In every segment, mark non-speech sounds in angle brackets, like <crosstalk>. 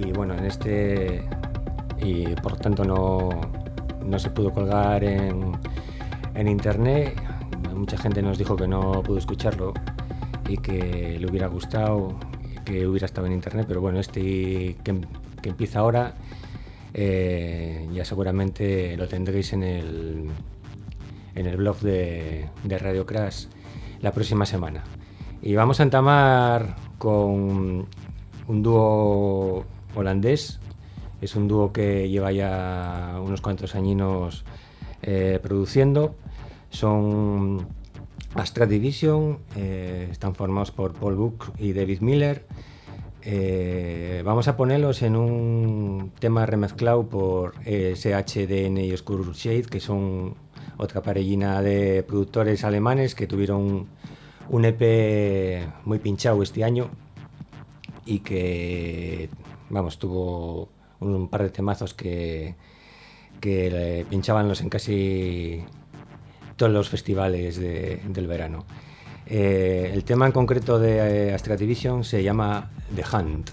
y bueno, en este y por tanto no, no se pudo colgar en, en internet. Mucha gente nos dijo que no pudo escucharlo y que le hubiera gustado, que hubiera estado en internet, pero bueno, este que, empieza ahora eh, ya seguramente lo tendréis en el, en el blog de, de Radio Crash la próxima semana. Y vamos a entamar con un dúo holandés. Es un dúo que lleva ya unos cuantos añinos eh, produciendo. Son Astra Division, eh, están formados por Paul Book y David Miller. Eh, vamos a ponerlos en un tema remezclado por SHDN y Oscur Shade, que son otra parellina de productores alemanes que tuvieron un EP muy pinchado este año y que, vamos, tuvo un par de temazos que, que pinchábanlos en casi todos los festivales de, del verano. Eh, el tema en concreto de Astra Division se llama The Hunt.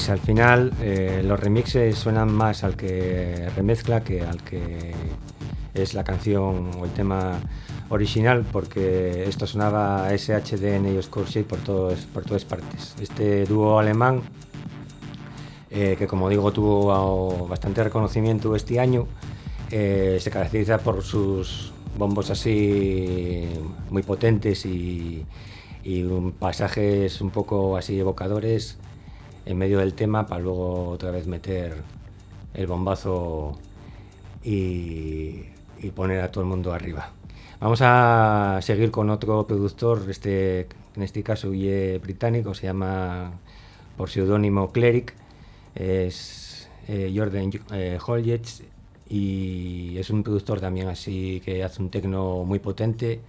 Veis, al final eh, los remixes suenan más al que remezcla que al que es la canción o el tema original, porque esto sonaba SHD en ellos Shape por, por todas partes. Este dúo alemán, eh, que como digo tuvo bastante reconocimiento este año, eh, se caracteriza por sus bombos así muy potentes y, y pasajes un poco así evocadores en medio del tema para luego otra vez meter el bombazo y, poner a todo el mundo arriba. Vamos a seguir con otro productor, este, en este caso y británico, se llama por seudónimo Cleric, es eh, Jordan eh, y es un productor también así que hace un tecno muy potente,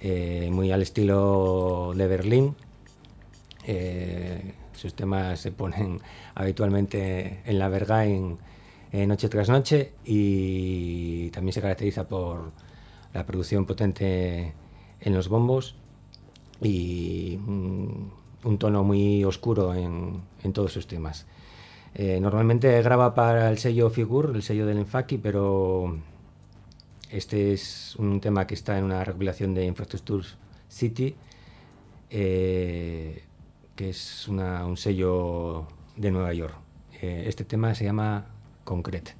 eh, muy al estilo de Berlín. Sus temas se ponen habitualmente en la verga en, noche tras noche y también se caracteriza por la producción potente en los bombos y un, tono muy oscuro en, todos sus temas. Eh, normalmente graba para el sello Figur, el sello del Enfaki, pero este es un tema que está en una recopilación de Infrastructure City. Eh, que es un sello de Nueva York. Eh, este tema se llama Concrete.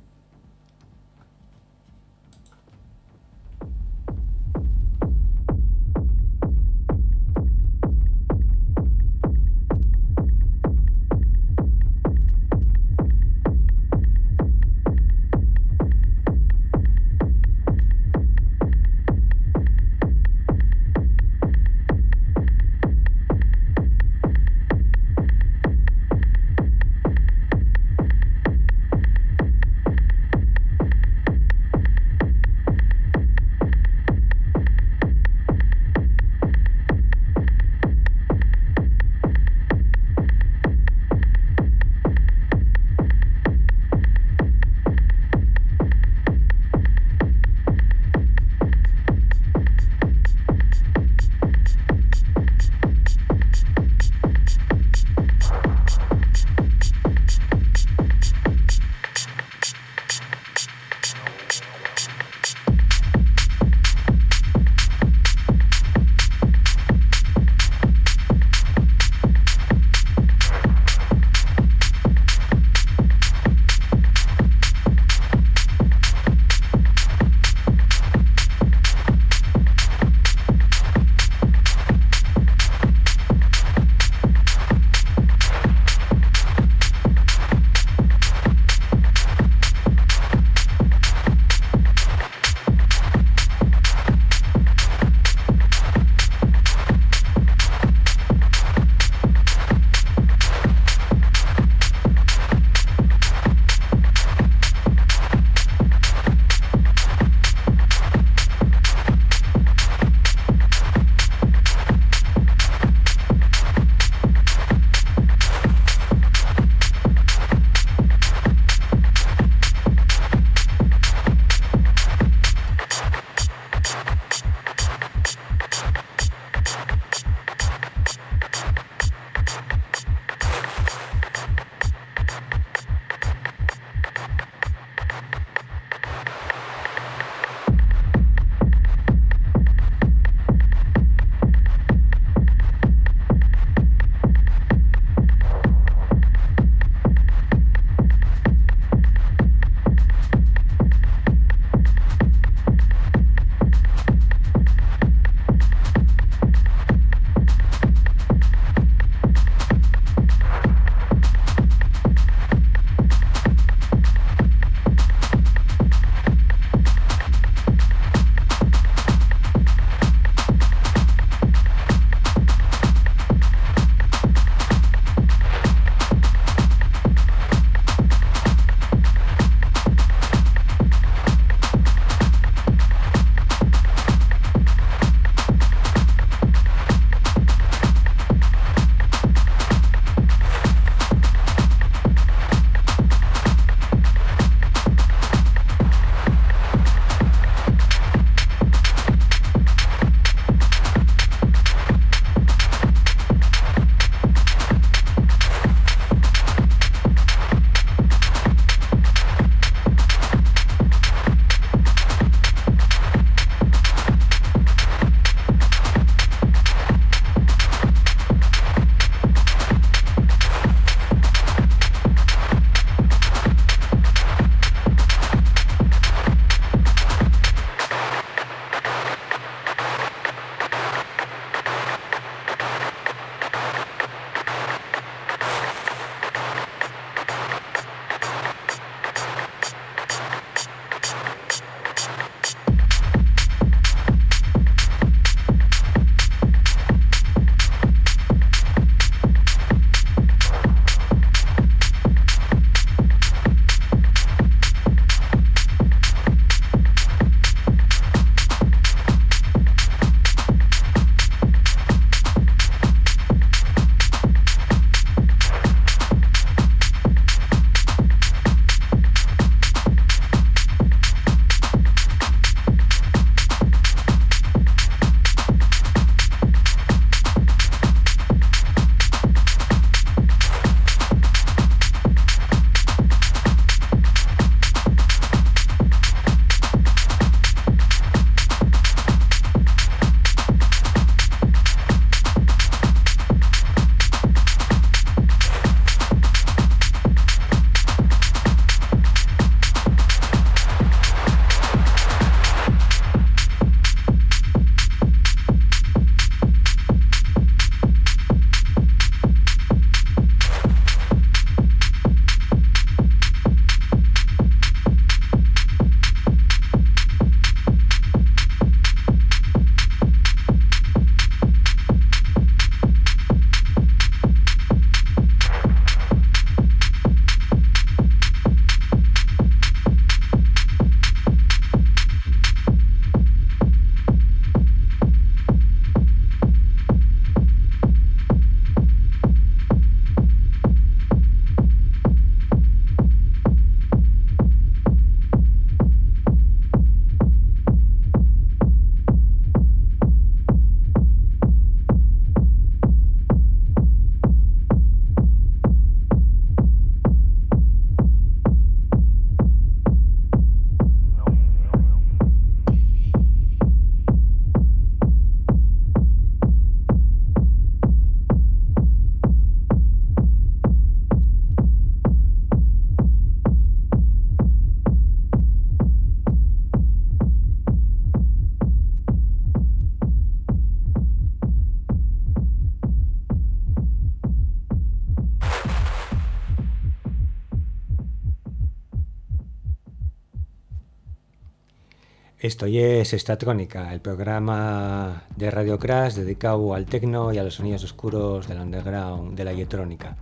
Esto es Estatrónica, el programa de Radio Crash dedicado al techno y a los sonidos oscuros del underground, de la electrónica.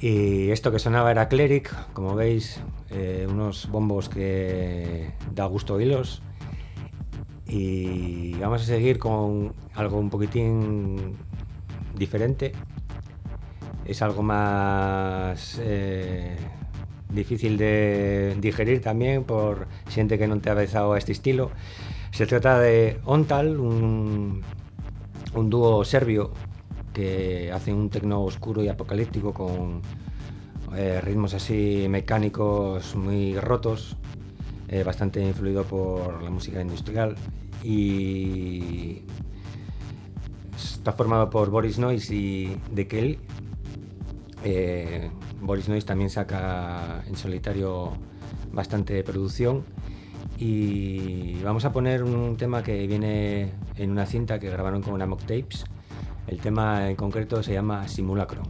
Y esto que sonaba era Cleric, como veis, eh, unos bombos que da gusto oírlos. Y vamos a seguir con algo un poquitín diferente. Es algo más... Eh, difícil de digerir también por gente que no te ha besado a este estilo. Se trata de Ontal, un, un dúo serbio que hace un tecno oscuro y apocalíptico con eh, ritmos así mecánicos muy rotos, eh, bastante influido por la música industrial y está formado por Boris Noyce y De Kelly. Eh, Boris Noyce también saca en solitario bastante producción y vamos a poner un tema que viene en una cinta que grabaron con Amok Tapes. El tema en concreto se llama Simulacro.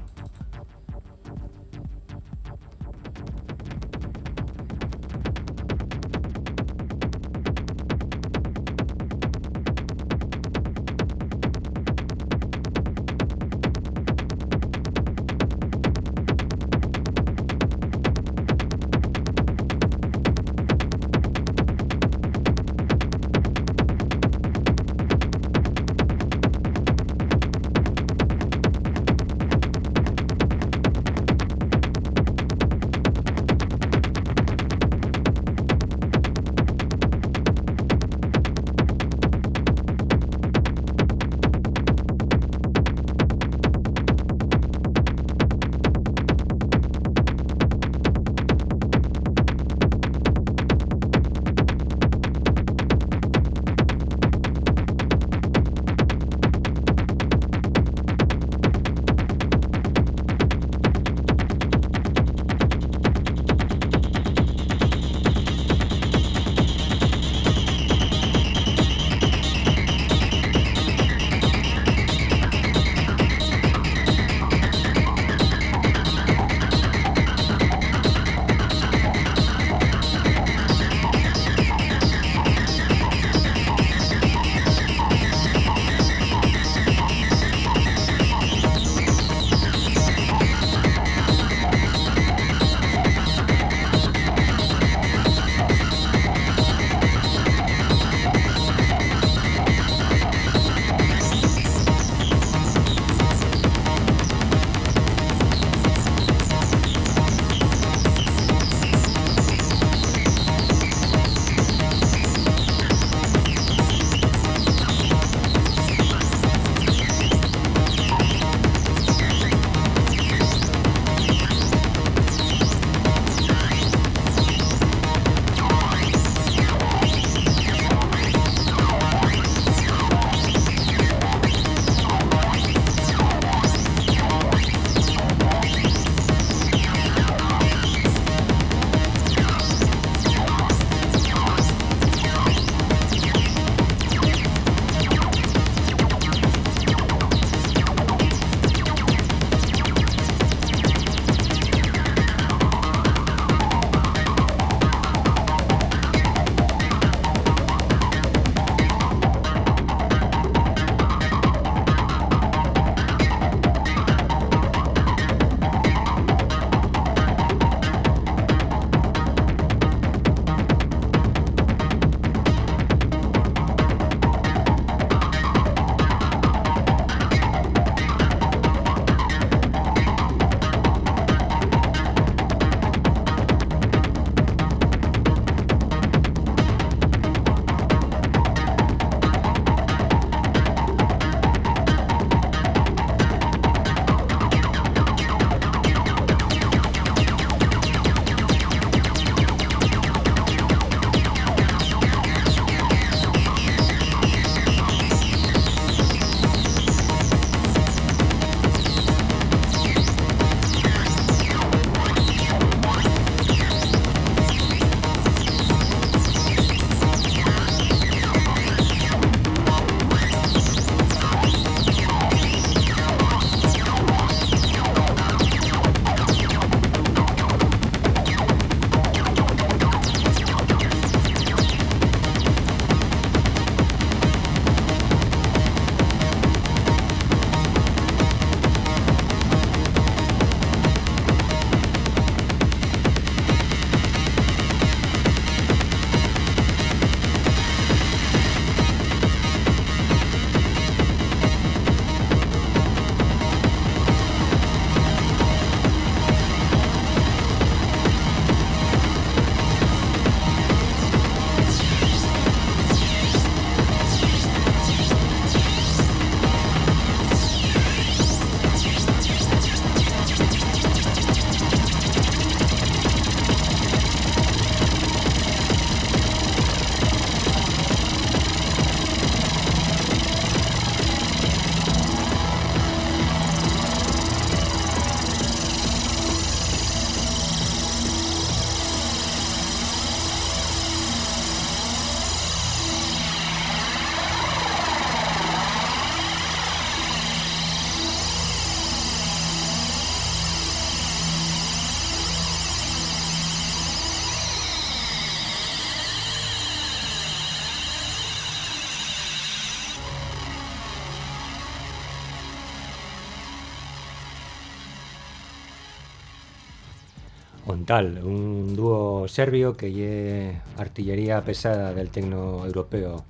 Un dúo serbio que lle artillería pesada del tecno europeo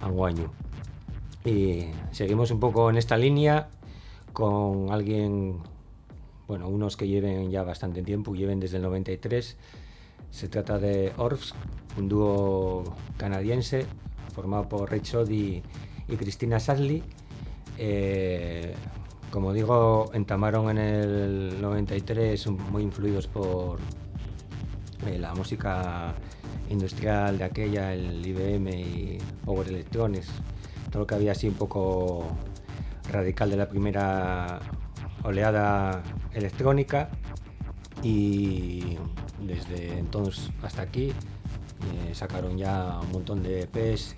anguaño. Y seguimos un poco en esta línea con alguien, bueno, unos que lleven ya bastante tiempo, lleven desde el 93. Se trata de Orfs, un dúo canadiense formado por Rich Oddy y Cristina Sadley. Eh, como digo, entamaron en el 93 muy influidos por eh, la música industrial de aquella, el IBM y Power Electronics, todo lo que había así un poco radical de la primera oleada electrónica y desde entonces hasta aquí eh, sacaron ya un montón de EPs,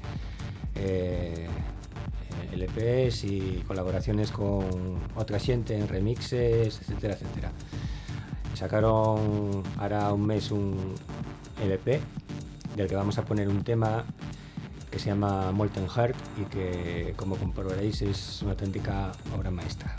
eh, LPs y colaboraciones con otra gente en remixes, etcétera, etcétera. Sacaron ahora un mes un LP del que vamos a poner un tema que se llama Molten Heart y que, como comprobaréis, es una auténtica obra maestra.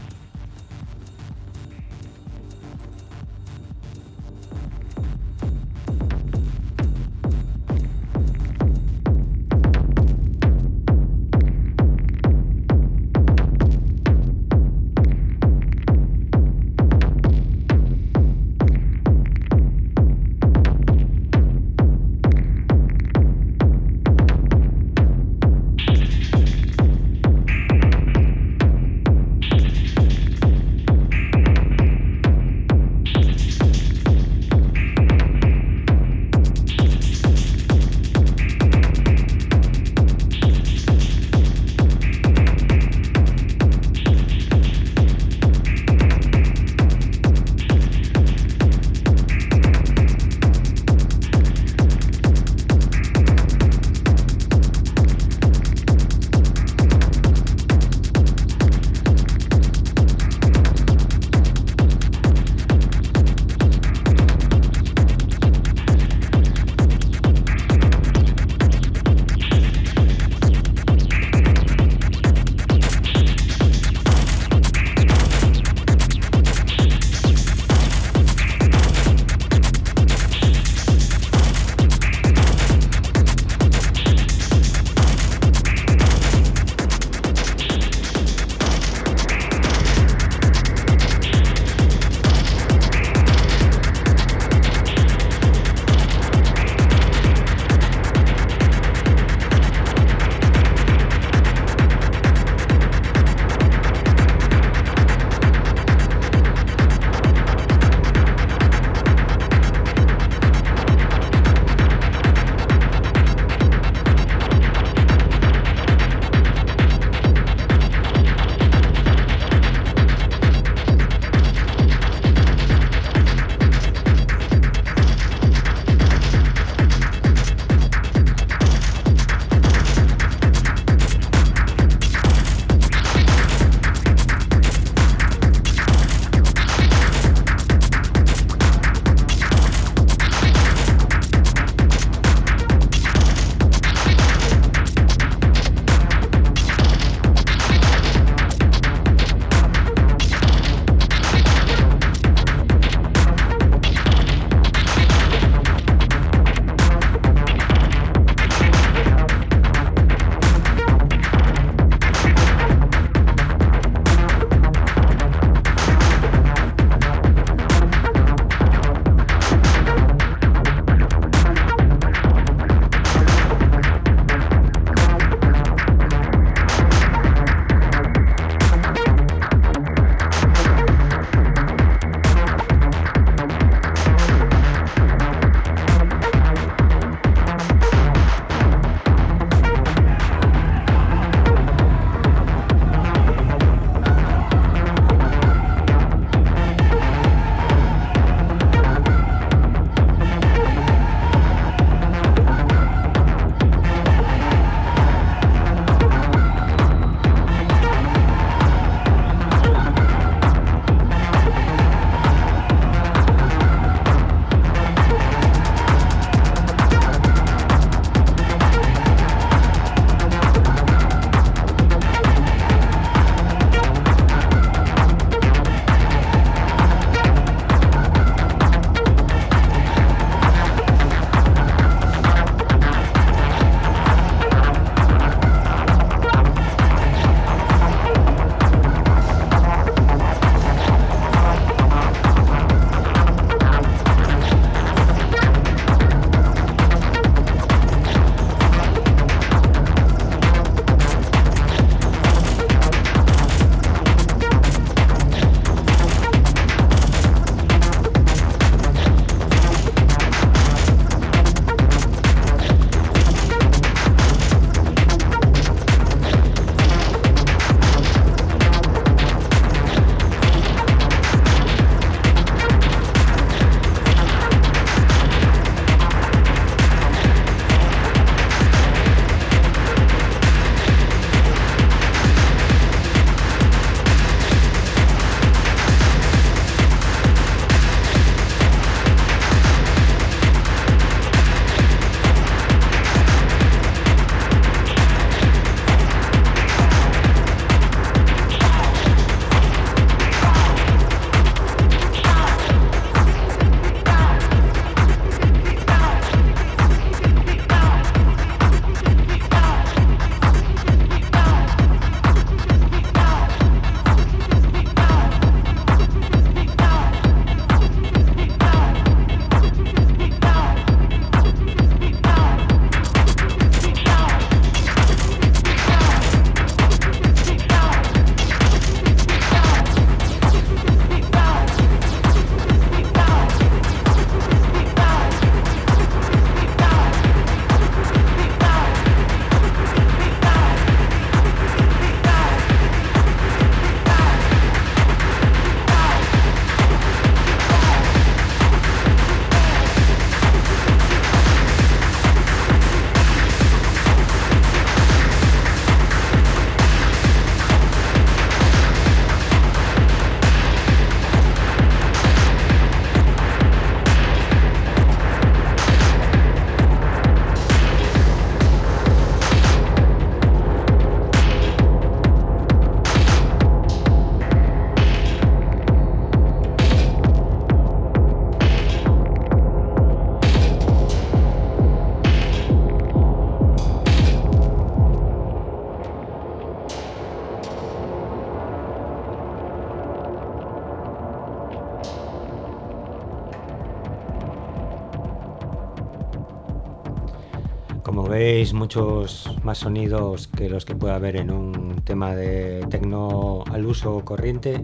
Muchos más sonidos que los que puede haber en un tema de tecno al uso corriente.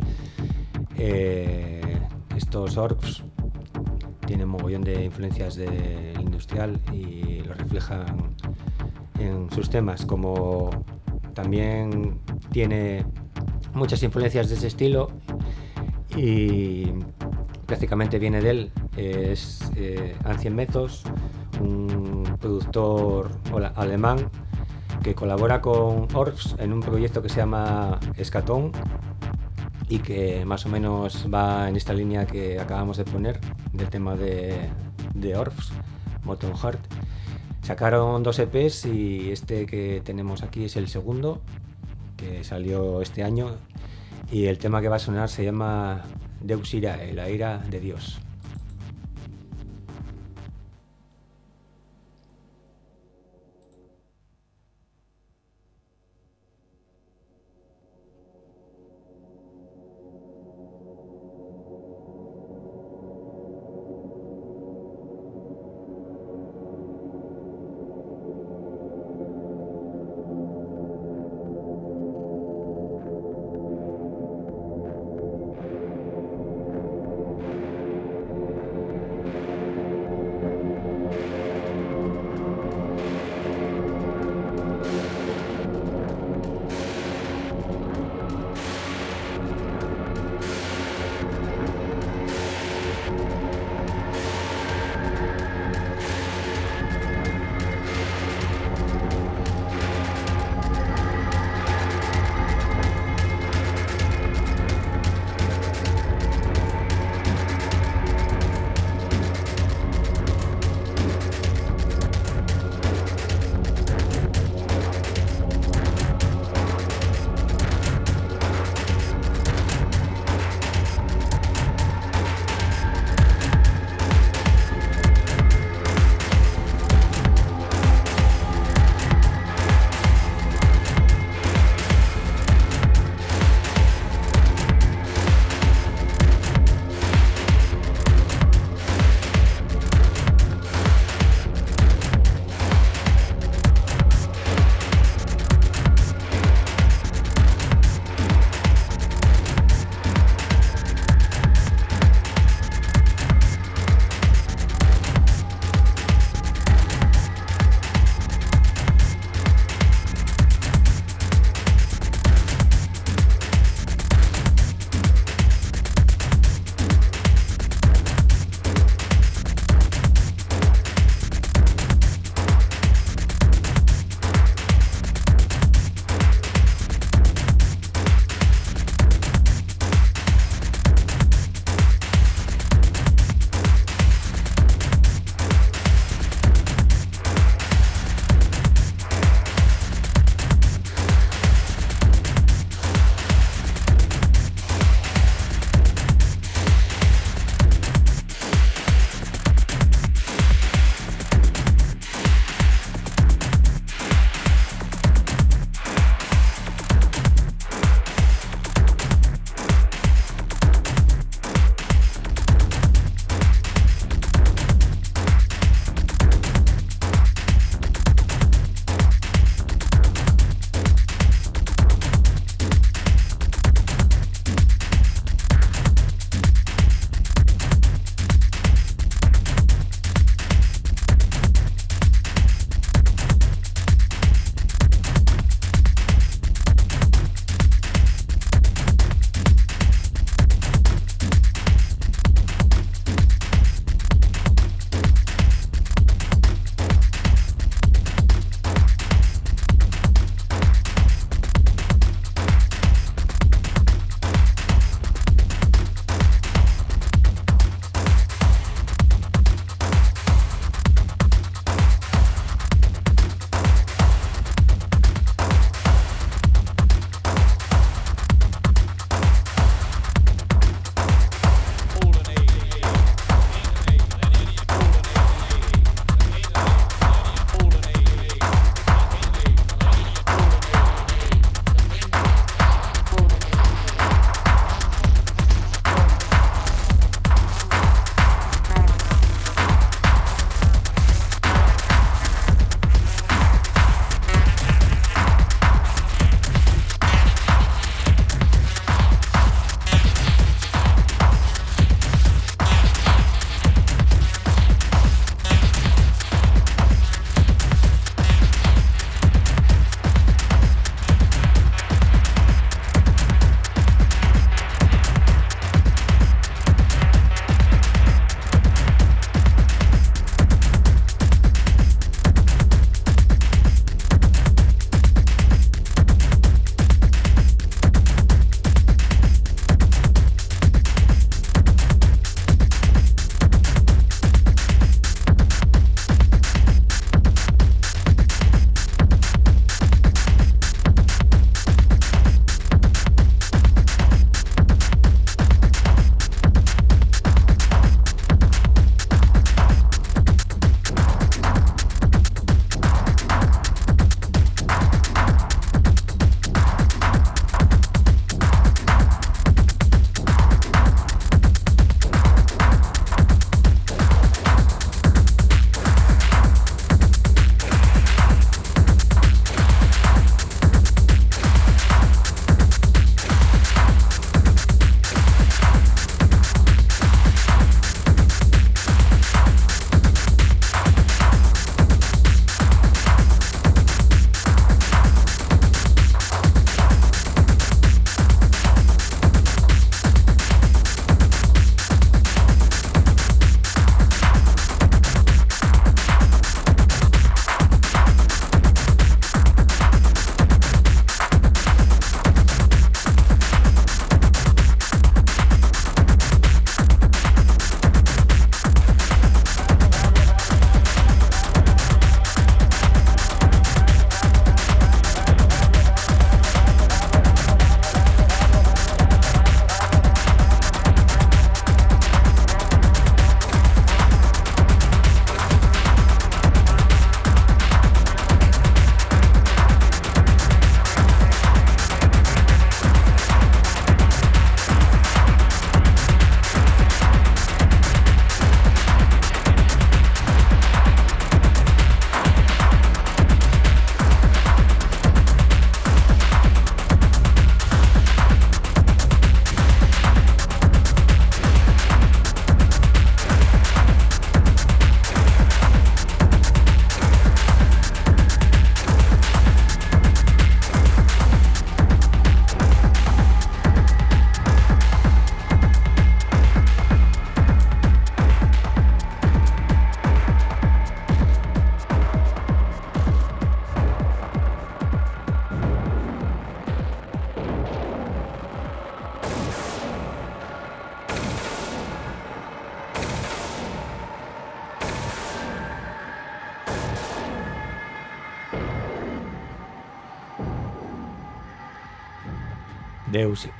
Eh, estos orcs tienen mogollón de influencias del industrial y lo reflejan en sus temas, como también tiene muchas influencias de ese estilo y prácticamente viene de él. Es eh, Ancien Methos, un productor alemán que colabora con Orcs en un proyecto que se llama Escatón y que más o menos va en esta línea que acabamos de poner del tema de, de Moton Heart. Sacaron dos EPs y este que tenemos aquí es el segundo, que salió este año. Y el tema que va a sonar se llama Deus la ira de Dios.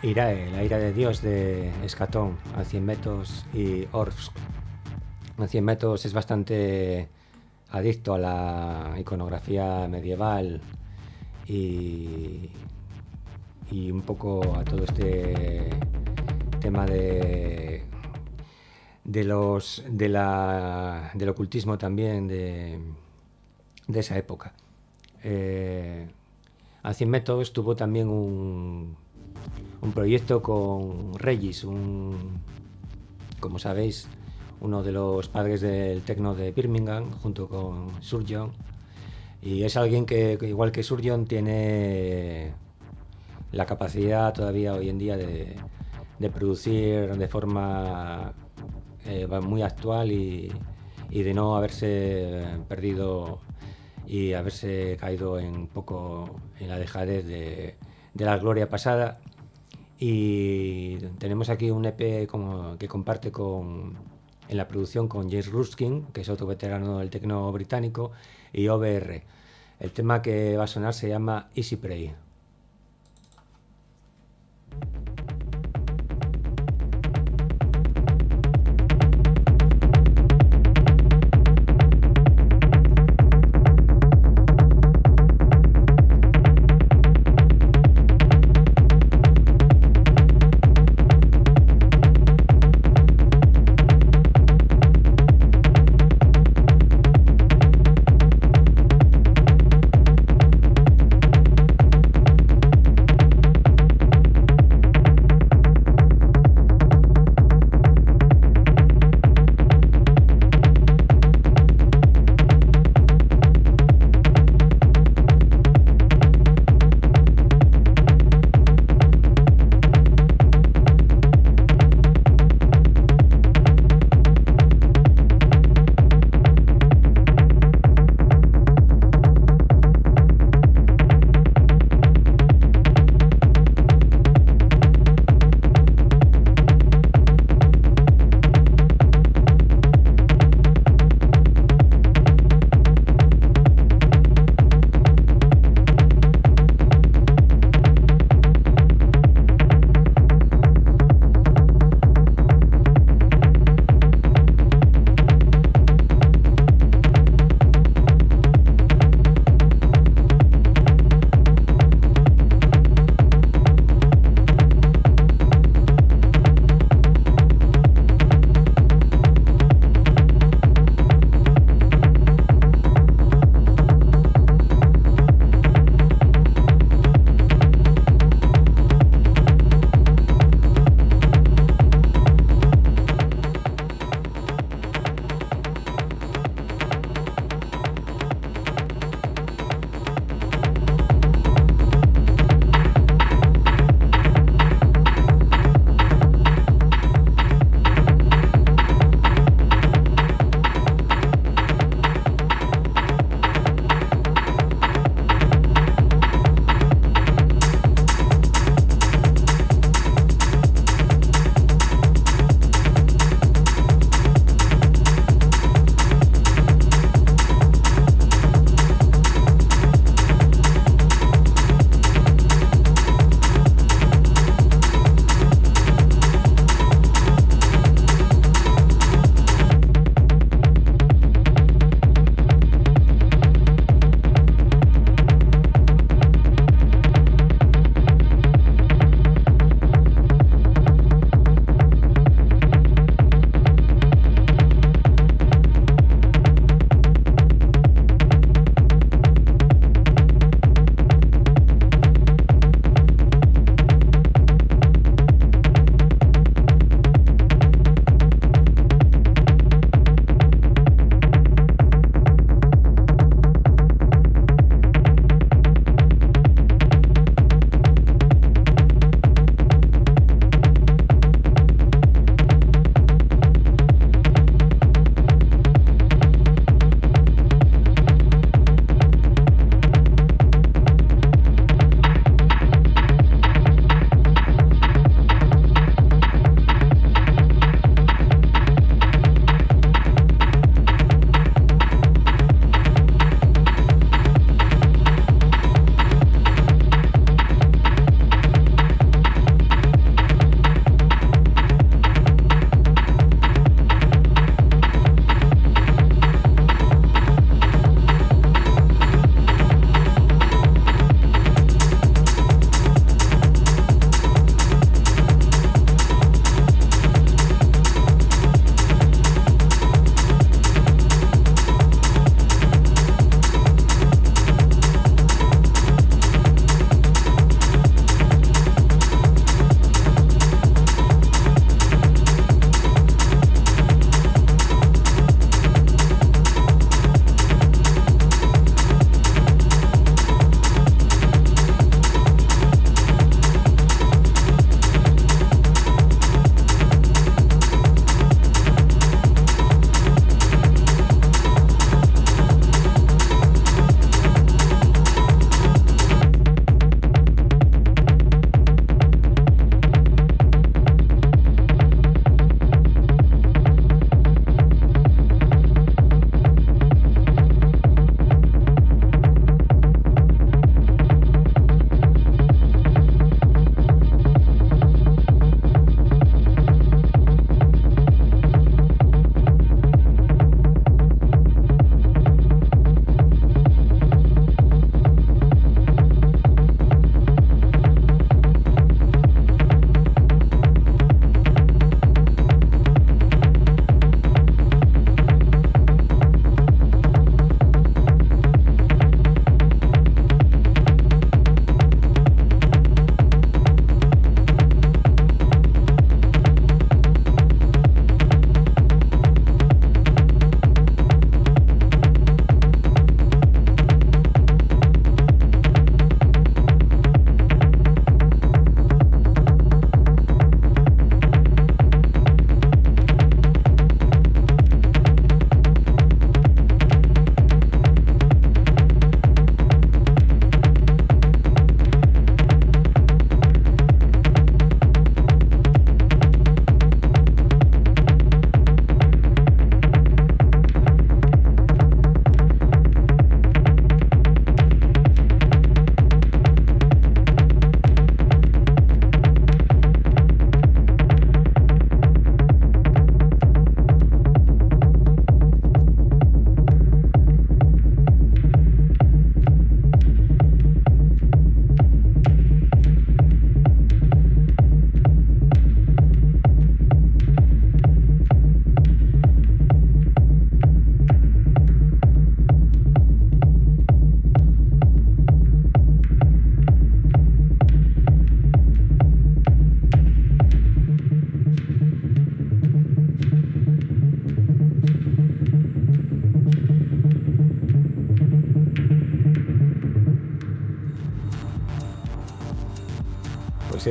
Irae, la ira de Dios de Escatón, a 100 metros y Orsk. A 100 metros es bastante adicto a la iconografía medieval y, y un poco a todo este tema de de los de la, del ocultismo también de, de esa época. Eh, a 100 metros tuvo también un, un proyecto con Regis, un, como sabéis, uno de los padres del techno de Birmingham, junto con Surgeon. Y es alguien que, igual que Surgeon, tiene la capacidad todavía hoy en día de, de producir de forma eh, muy actual y, y, de no haberse perdido y haberse caído en poco en la dejadez de, de la gloria pasada y tenemos aquí un EP que comparte con, en la producción con James Ruskin, que es otro veterano del tecno británico, y OBR. El tema que va a sonar se llama Easy Prey.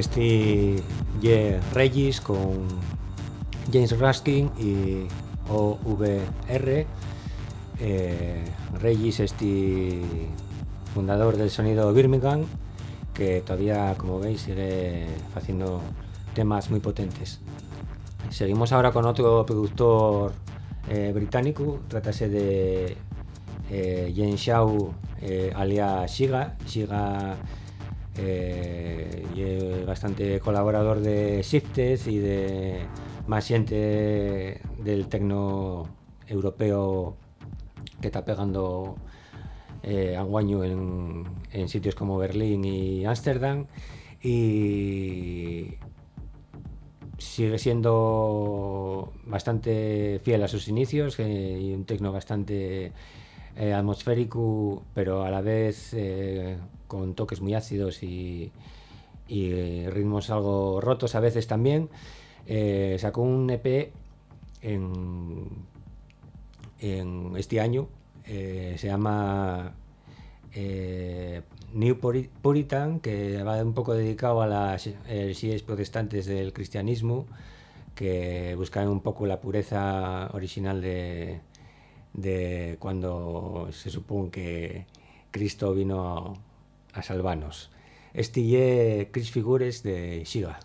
Este Ye Regis con James Raskin y OVR. Eh, Regis, este fundador del sonido Birmingham, que todavía, como veis, sigue haciendo temas muy potentes. Seguimos ahora con otro productor eh, británico, tratase de eh, Jen Shaw eh, alias Shiga. Shiga eh, bastante colaborador de Shifted y de más gente del tecno europeo que está pegando eh, anguaño en, en sitios como Berlín y Ámsterdam. Y sigue siendo bastante fiel a sus inicios eh, y un tecno bastante eh, atmosférico, pero a la vez eh, con toques muy ácidos y, y, ritmos algo rotos a veces también. Eh, sacó un EP en, este año, eh, se llama eh, New Puritan, que va un poco dedicado a las heresías protestantes del cristianismo, que buscan un poco la pureza original de, de cuando se supone que Cristo vino a salvarnos. Este Chris Figures de Shiga.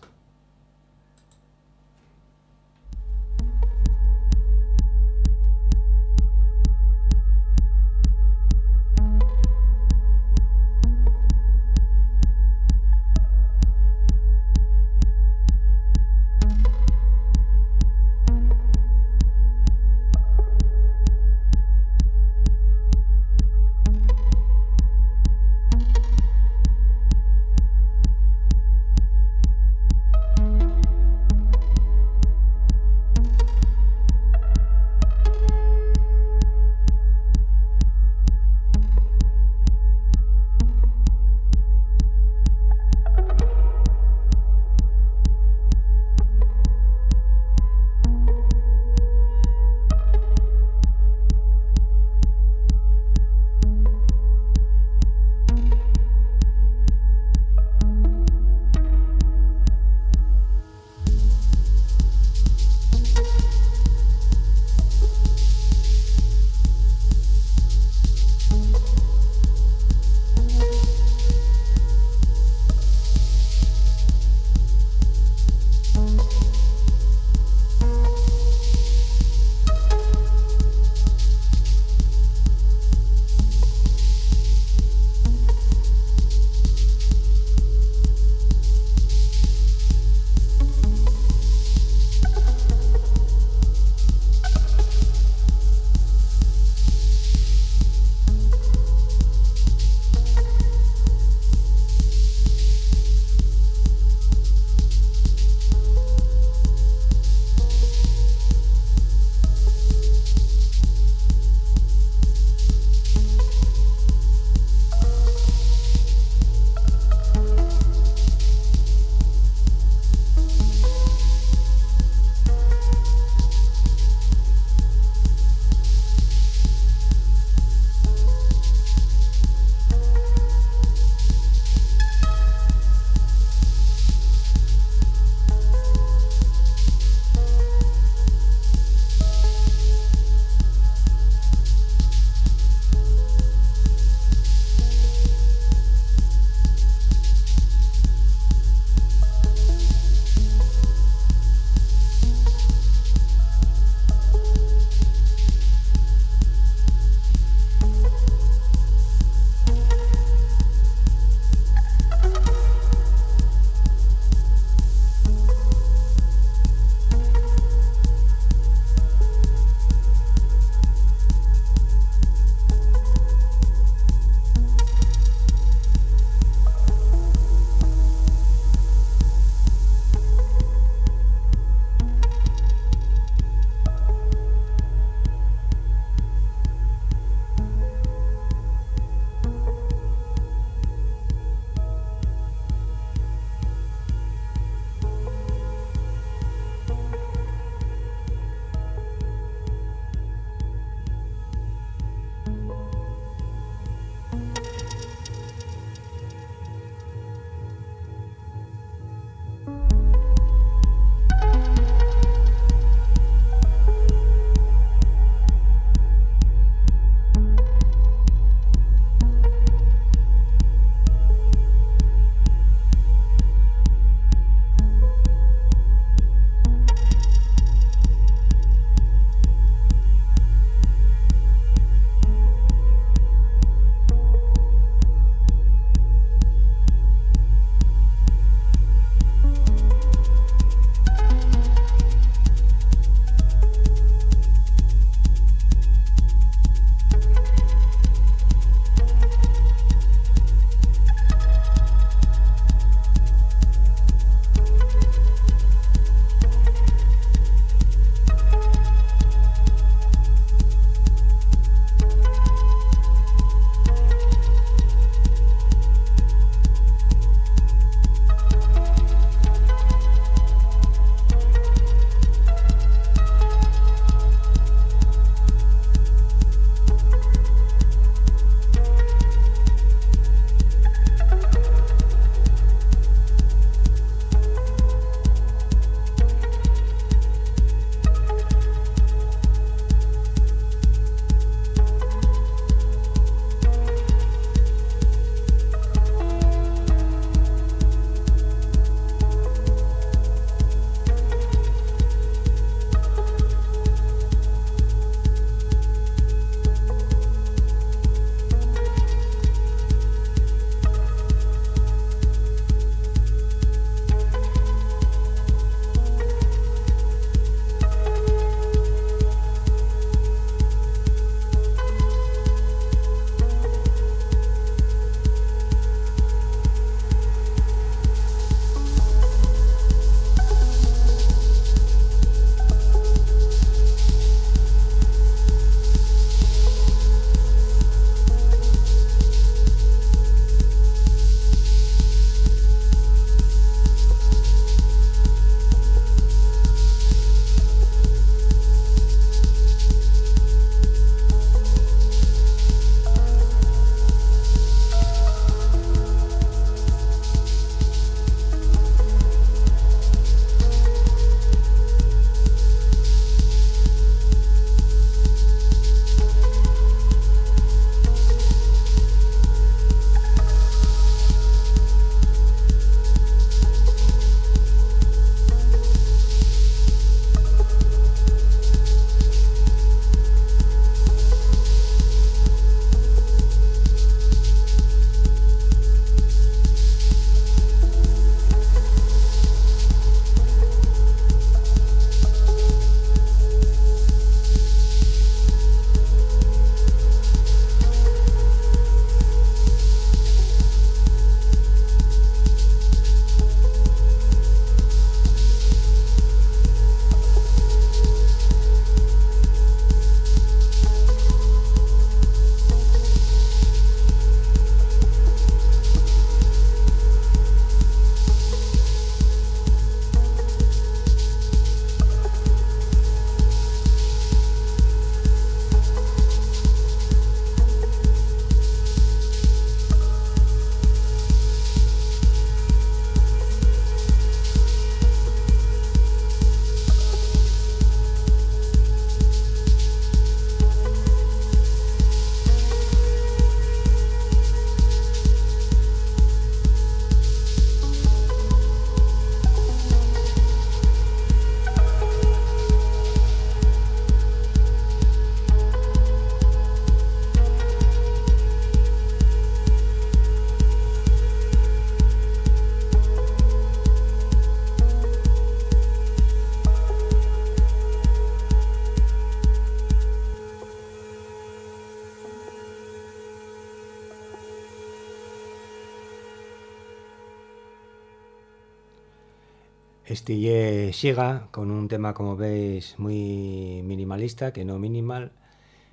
Estille Shiga con un tema, como veis, muy minimalista, que no minimal,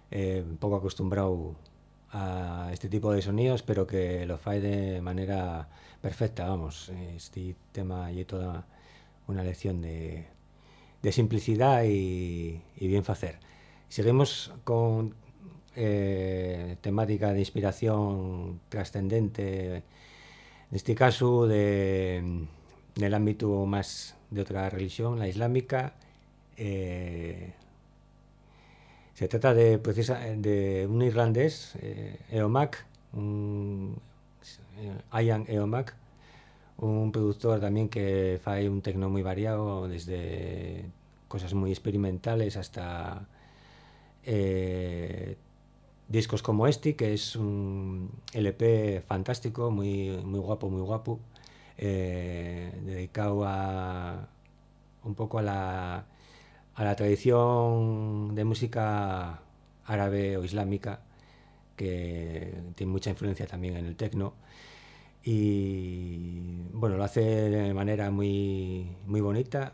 eh, poco acostumbrado a este tipo de sonidos, pero que lo fae de manera perfecta, vamos. Este tema y toda una lección de, de simplicidad y, y, bien hacer. Seguimos con eh, temática de inspiración trascendente, en este caso de el ámbito más de otra religión, la islámica. Eh, se trata de, precisa, de un irlandés, eh, Eomac, un, eh, Ian Eomac, un productor también que hace un tecno muy variado, desde cosas muy experimentales hasta eh, discos como este, que es un LP fantástico, muy, muy guapo, muy guapo eh, dedicado a un poco a la, a la tradición de música árabe o islámica, que tiene mucha influencia también en el techno. Y bueno, lo hace de manera muy, muy bonita.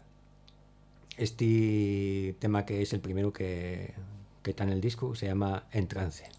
Este tema que es el primero que, que está en el disco se llama En trance.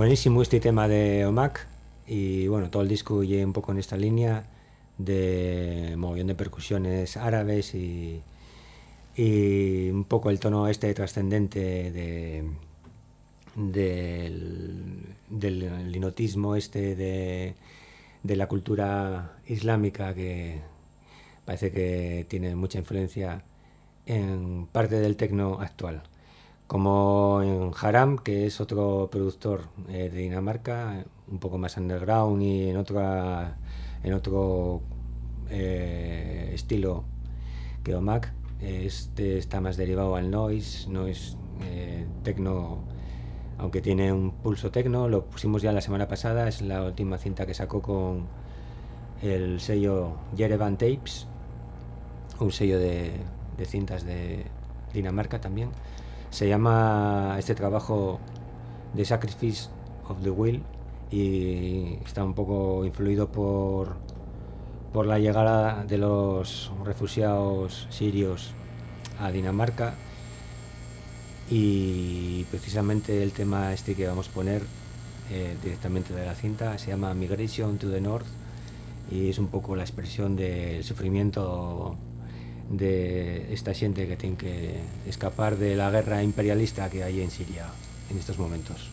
Buenísimo este tema de OMAC y bueno, todo el disco y un poco en esta línea de mogollón de percusiones árabes y, y un poco el tono este trascendente de, del, del linotismo este de, de la cultura islámica que parece que tiene mucha influencia en parte del tecno actual como en Haram, que es otro productor eh, de Dinamarca, un poco más underground y en, otro eh, estilo que OMAC. Este está más derivado al noise, noise eh, tecno, aunque tiene un pulso tecno. Lo pusimos ya la semana pasada, es la última cinta que sacó con el sello Yerevan Tapes, un sello de cintas de Dinamarca también. Se llama este trabajo The Sacrifice of the Will y está un poco influido por, por la llegada de los refugiados sirios a Dinamarca. Y precisamente el tema este que vamos a poner eh, directamente de la cinta se llama Migration to the North y es un poco la expresión del sufrimiento de esta gente que tiene que escapar de la guerra imperialista que hay en Siria en estos momentos.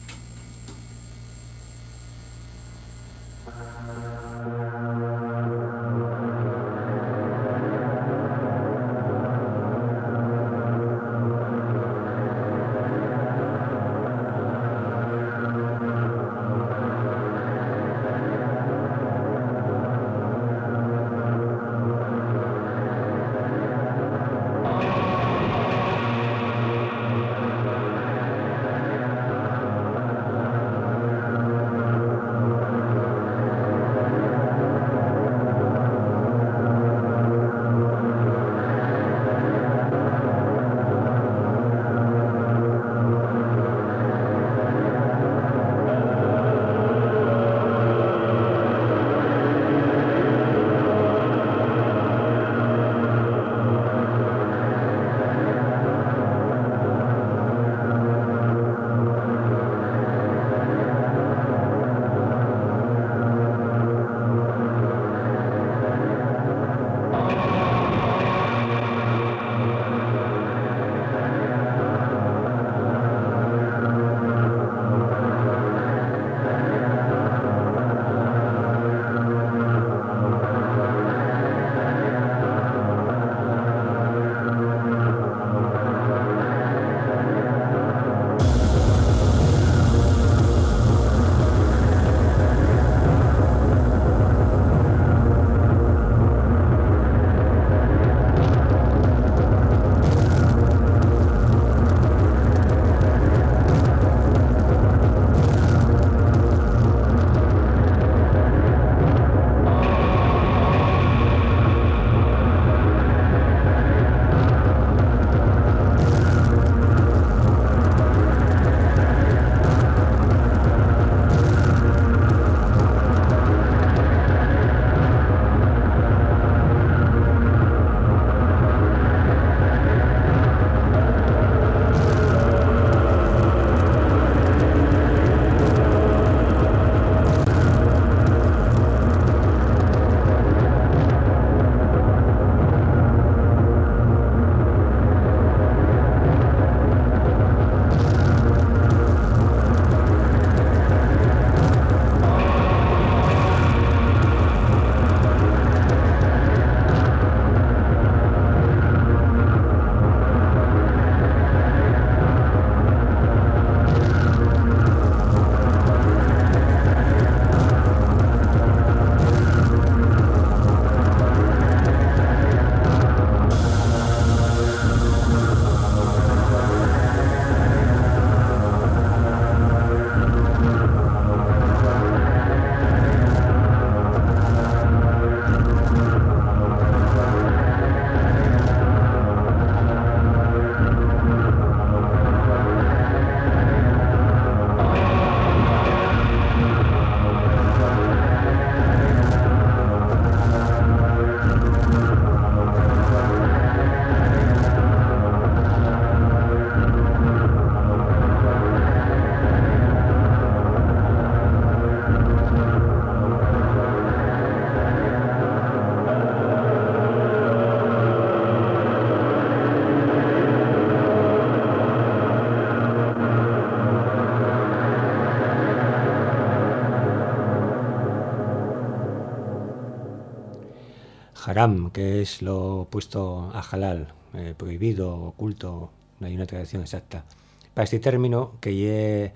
Haram, que es lo opuesto a halal, eh, prohibido, oculto, no hay una traducción exacta. Para este término, que es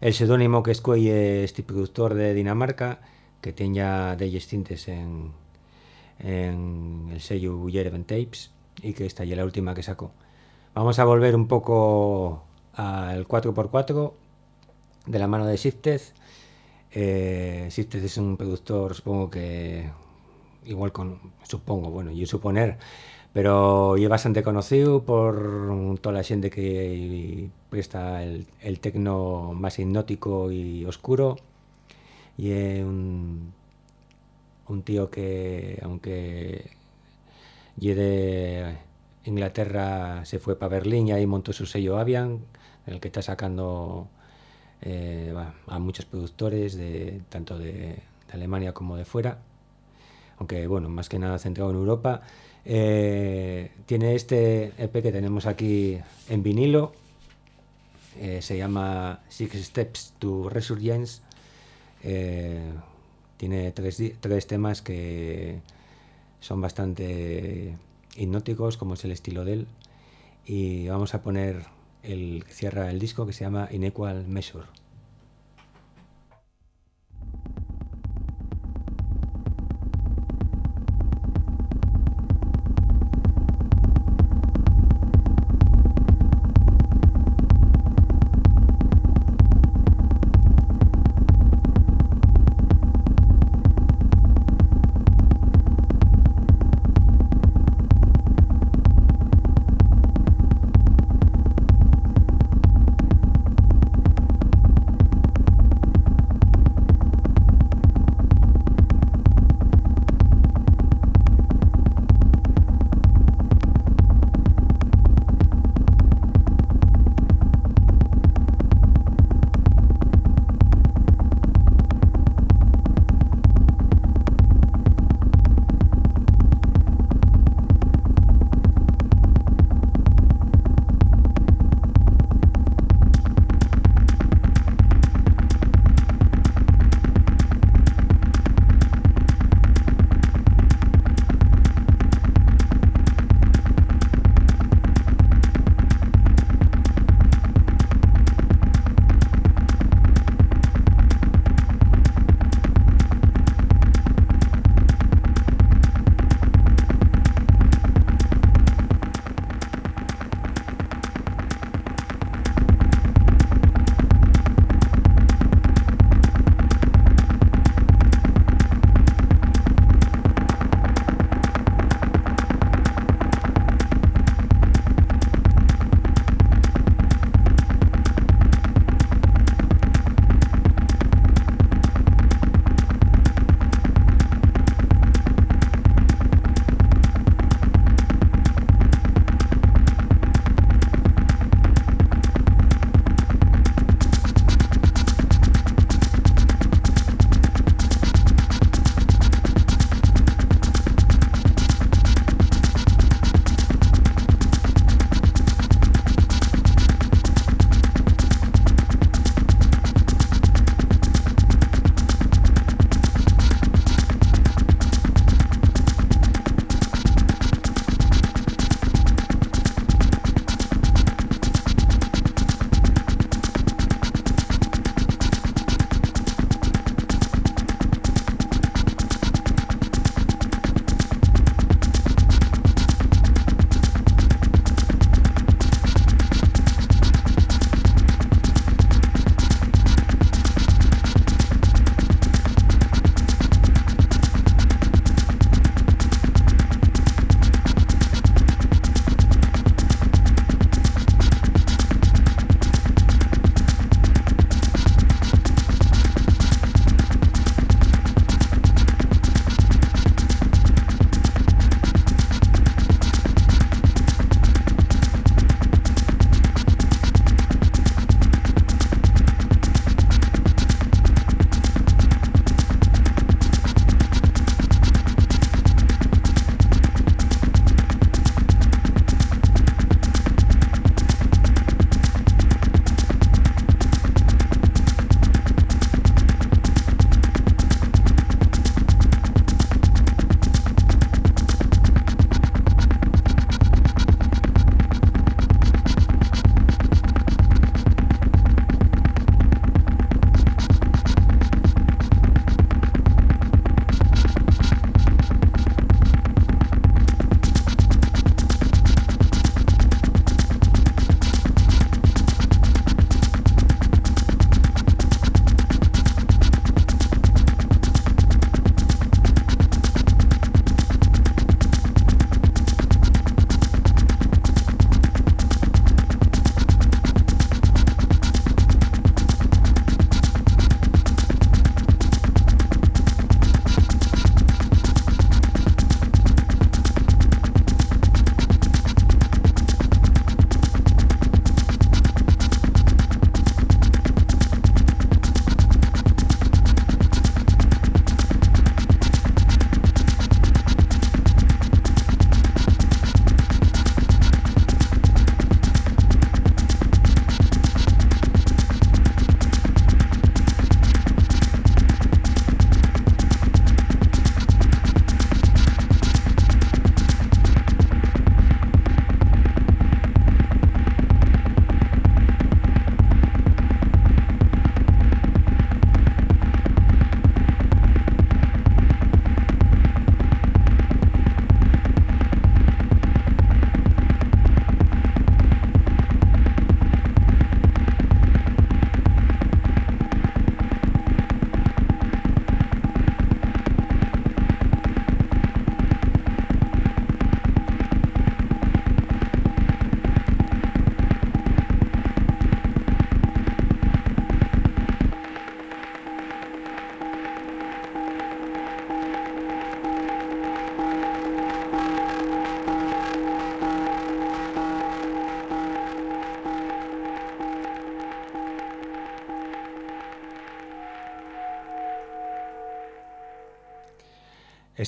el seudónimo que escoge este productor de Dinamarca, que tenía de distintes en, en el sello Buller Tapes y que esta ya la última que sacó. Vamos a volver un poco al 4x4 de la mano de Shifted. Eh, Shifted es un productor, supongo que igual con, supongo, bueno, yo suponer, pero es bastante conocido por toda la gente que presta el, el tecno más hipnótico y oscuro. Y es un, tío que, aunque llegue Inglaterra se fue para Berlín y ahí montó su sello Avian, en el que está sacando eh, a muchos productores, de, tanto de, Alemania como de fuera, aunque bueno, más que nada centrado en Europa. Eh, tiene este EP que tenemos aquí en vinilo, eh, se llama Six Steps to Resurgence. tiene tres, tres temas que son bastante hipnóticos, como es el estilo de él. Y vamos a poner el cierra el disco que se llama Inequal Measure.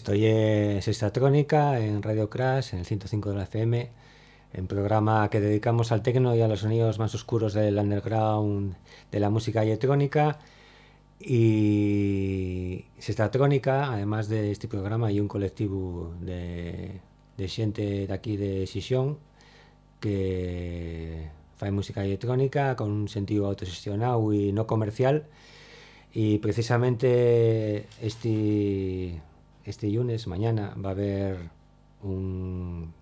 Estoy en Sexta Trónica, en Radio Crash, en el 105 de la FM, en programa que dedicamos al tecno y a los sonidos más oscuros del underground de la música electrónica. Y Sexta Trónica, además de este programa, hay un colectivo de, de de aquí de Sisión que hace música electrónica con un sentido autogestionado y no comercial. Y precisamente este este lunes, mañana, va a haber un,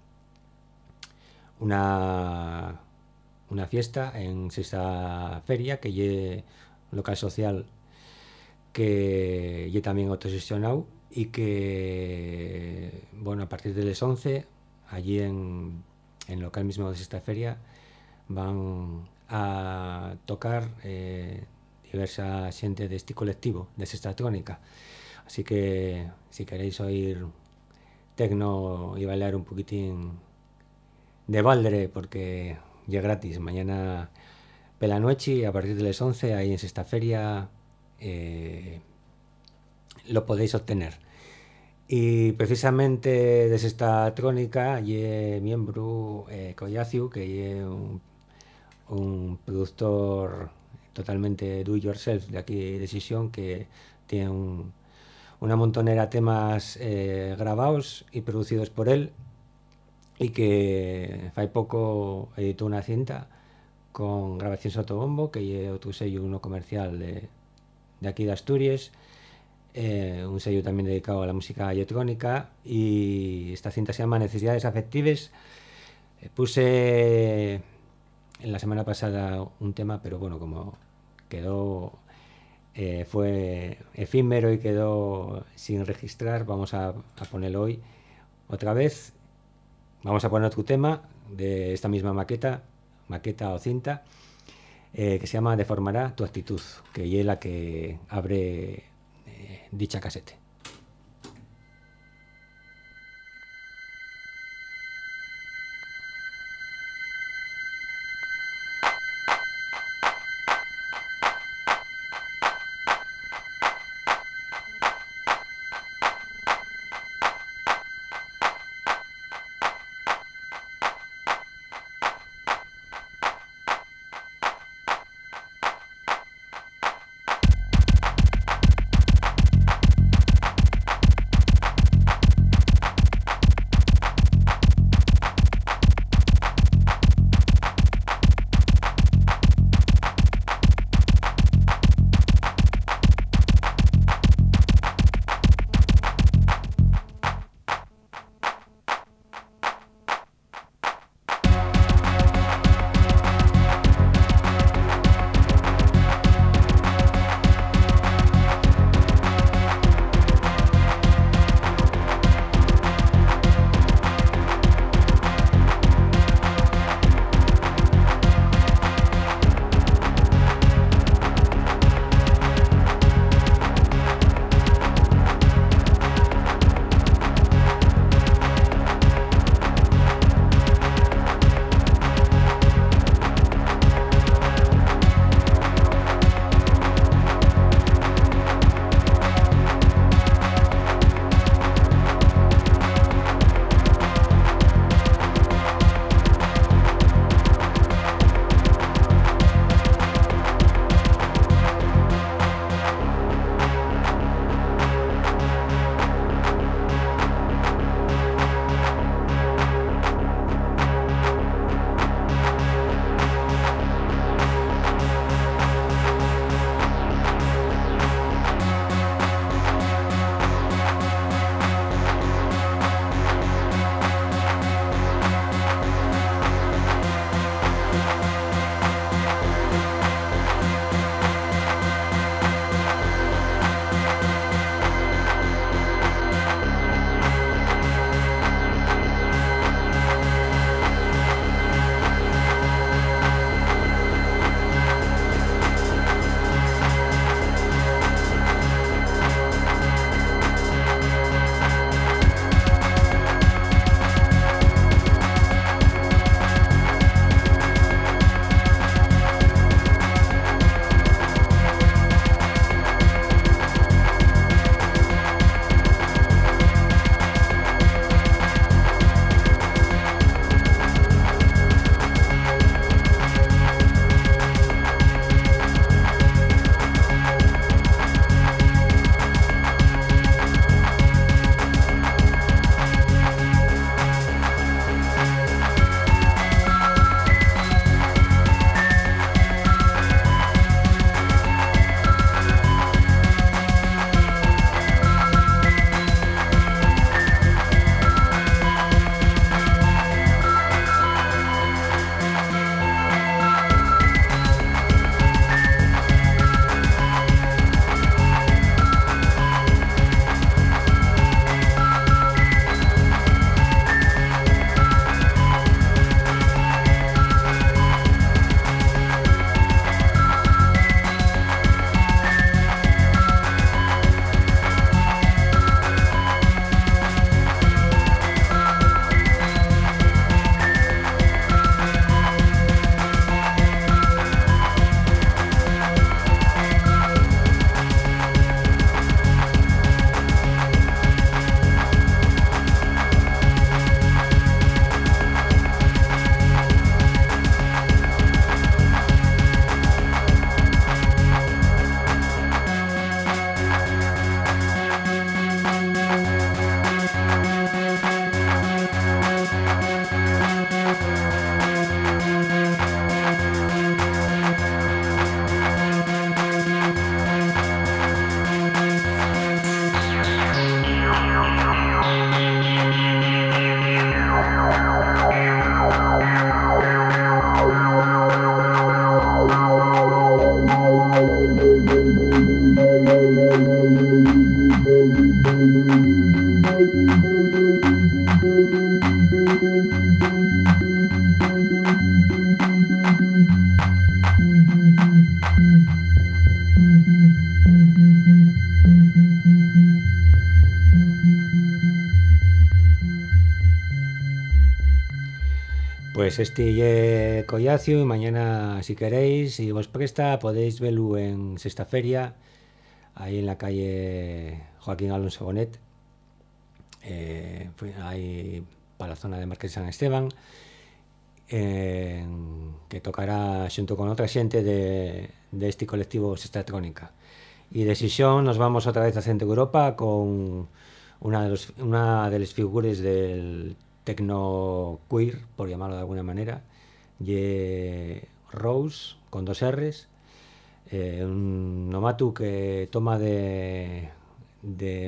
una, una fiesta en esta feria que es local social que es también autogestionado y que, bueno, a partir del 11, allí en, en local mismo de esta feria, van a tocar eh, diversa de este colectivo, de esta trónica. Así que si queréis oír tecno y bailar un poquitín de Valdre, porque ya gratis, mañana pela noche a partir de las 11 ahí en esta feria eh, lo podéis obtener. Y precisamente desde esta trónica, y miembro eh, que es un, productor totalmente do yourself de aquí de Sisión, que tiene un, una montonera de temas eh, grabados y producidos por él y que hace poco editó una cinta con grabación Sotobombo, que es otro sello uno comercial de, de aquí de Asturias, eh, un sello también dedicado a la música electrónica y esta cinta se llama Necesidades Afectives. Eh, puse en la semana pasada un tema, pero bueno, como quedó eh, fue efímero y quedó sin registrar, vamos a, ponerlo hoy otra vez. Vamos a poner otro tema de esta misma maqueta, maqueta o cinta, eh, que se llama Deformará tu actitud, que es la que abre eh, dicha casete. Pues este Collacio y mañana si queréis, si os presta, podéis verlo en Sexta Feria, ahí en la calle Joaquín Alonso Bonet, eh, ahí para la zona de Marqués de San Esteban, que tocará junto con otra gente de, este colectivo Sexta Trónica. Y de nos vamos otra vez a Centro Europa con de, una de las figuras del tecno queer, por llamarlo de alguna manera, y Rose, con dos R's, eh, un nomatu que toma de,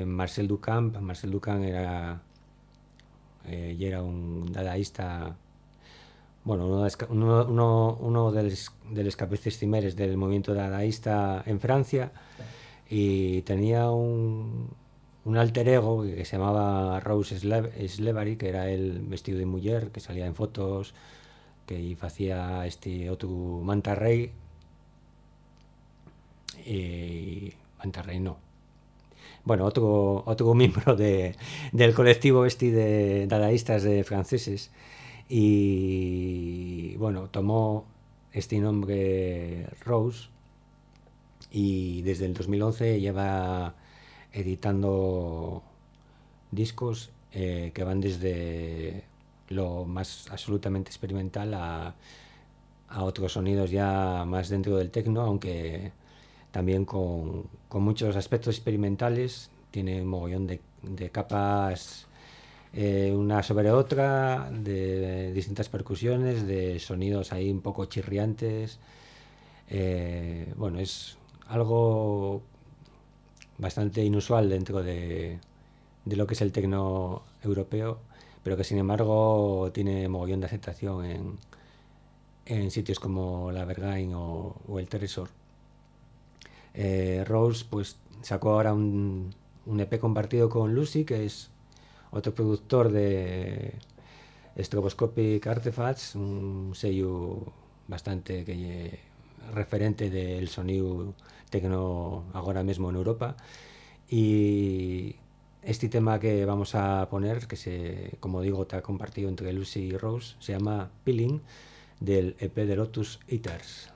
Marcel Duchamp. Marcel Duchamp era, eh, era un dadaísta, bueno, uno, de, uno, uno, uno del movimiento dadaísta en Francia. Y tenía un, un alter ego que se llamaba Rose Slevari, que era el vestido de mujer, que salía en fotos, que hacía este otro Manta Rey. Y Manta Rey no. Bueno, otro, otro <laughs> miembro de, del colectivo este de dadaístas de franceses. Y bueno, tomó este nombre Rose y desde el 2011 lleva editando discos eh, que van desde lo más absolutamente experimental a, otros sonidos ya más dentro del techno, aunque también con, muchos aspectos experimentales, tiene un mogollón de, de capas eh, una sobre otra, de distintas percusiones, de sonidos ahí un poco chirriantes. Eh, bueno, es algo bastante inusual dentro de, de lo que es el tecno europeo, pero que sin embargo tiene mogollón de aceptación en, en sitios como la Bergain o, el Teresor. Eh, Rose pues sacó ahora un, un, EP compartido con Lucy, que es otro productor de Stroboscopic Artifacts, un sello bastante que referente del sonido tecno ahora mismo en Europa. Y este tema que vamos a poner, que se, como digo, está compartido entre Lucy y Rose, se llama Peeling del EP de Lotus Eaters.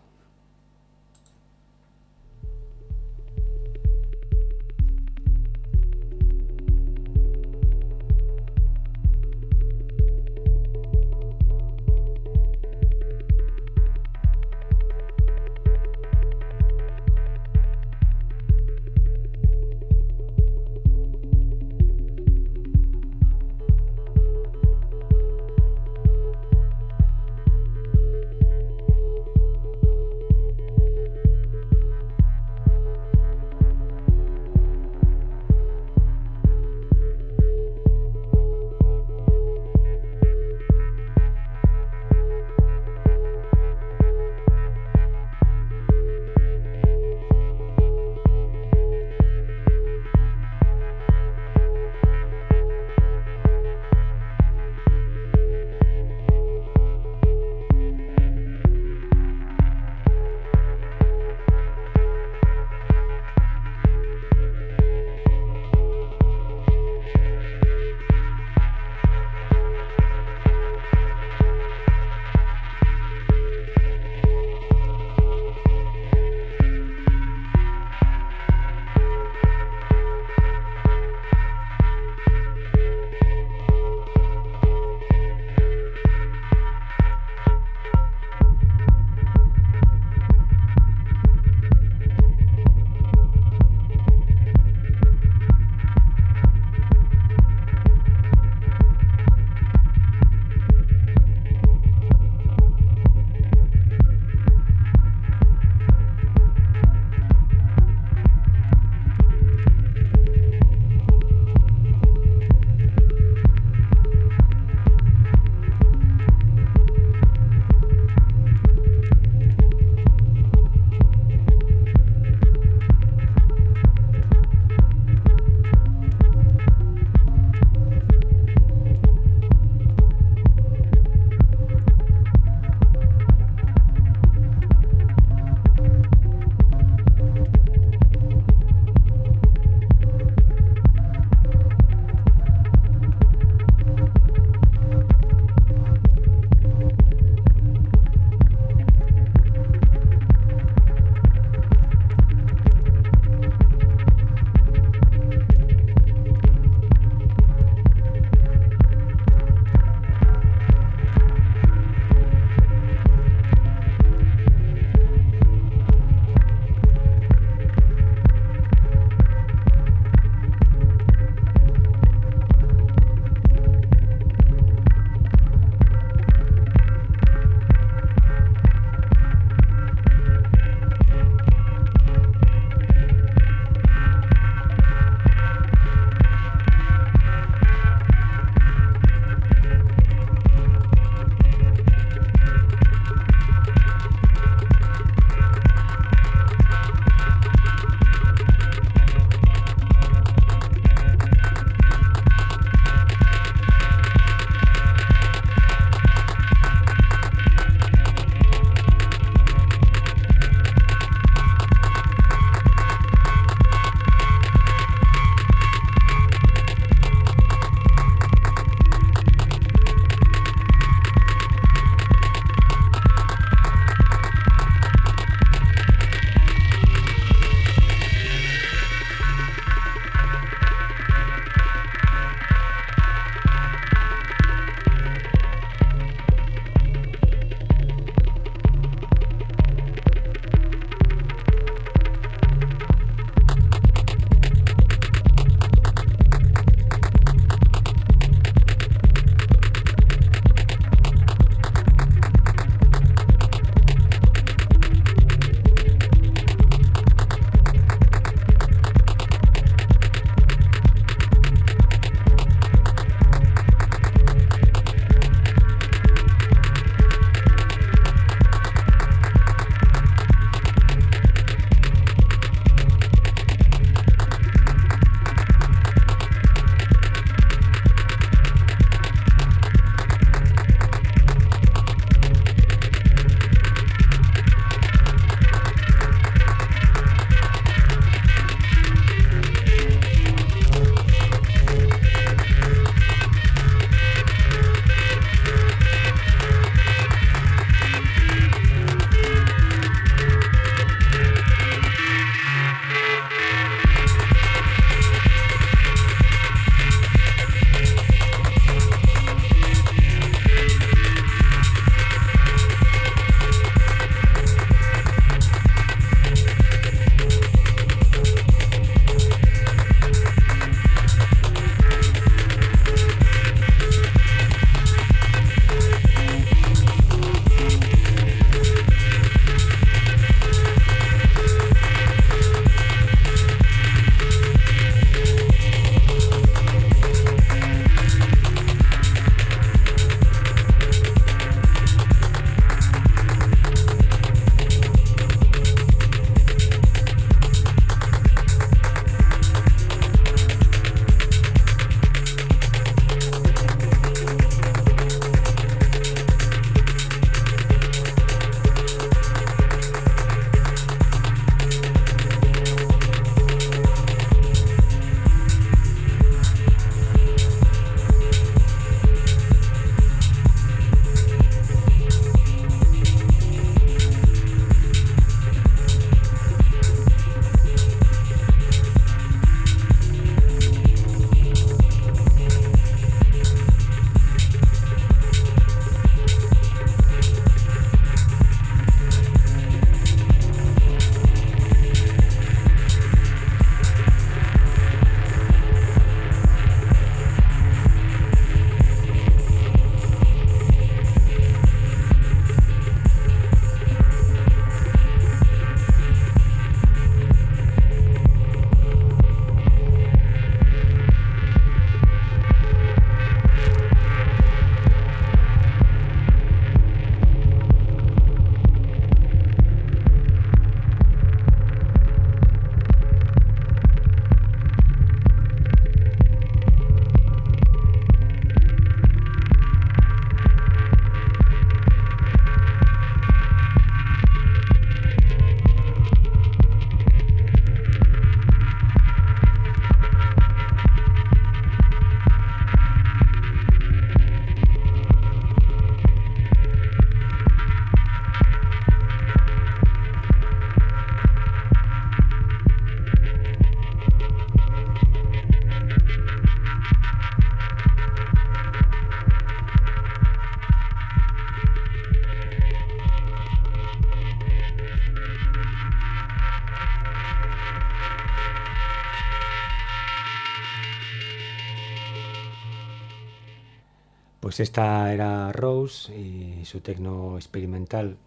Esta era Rose y su tecno experimental.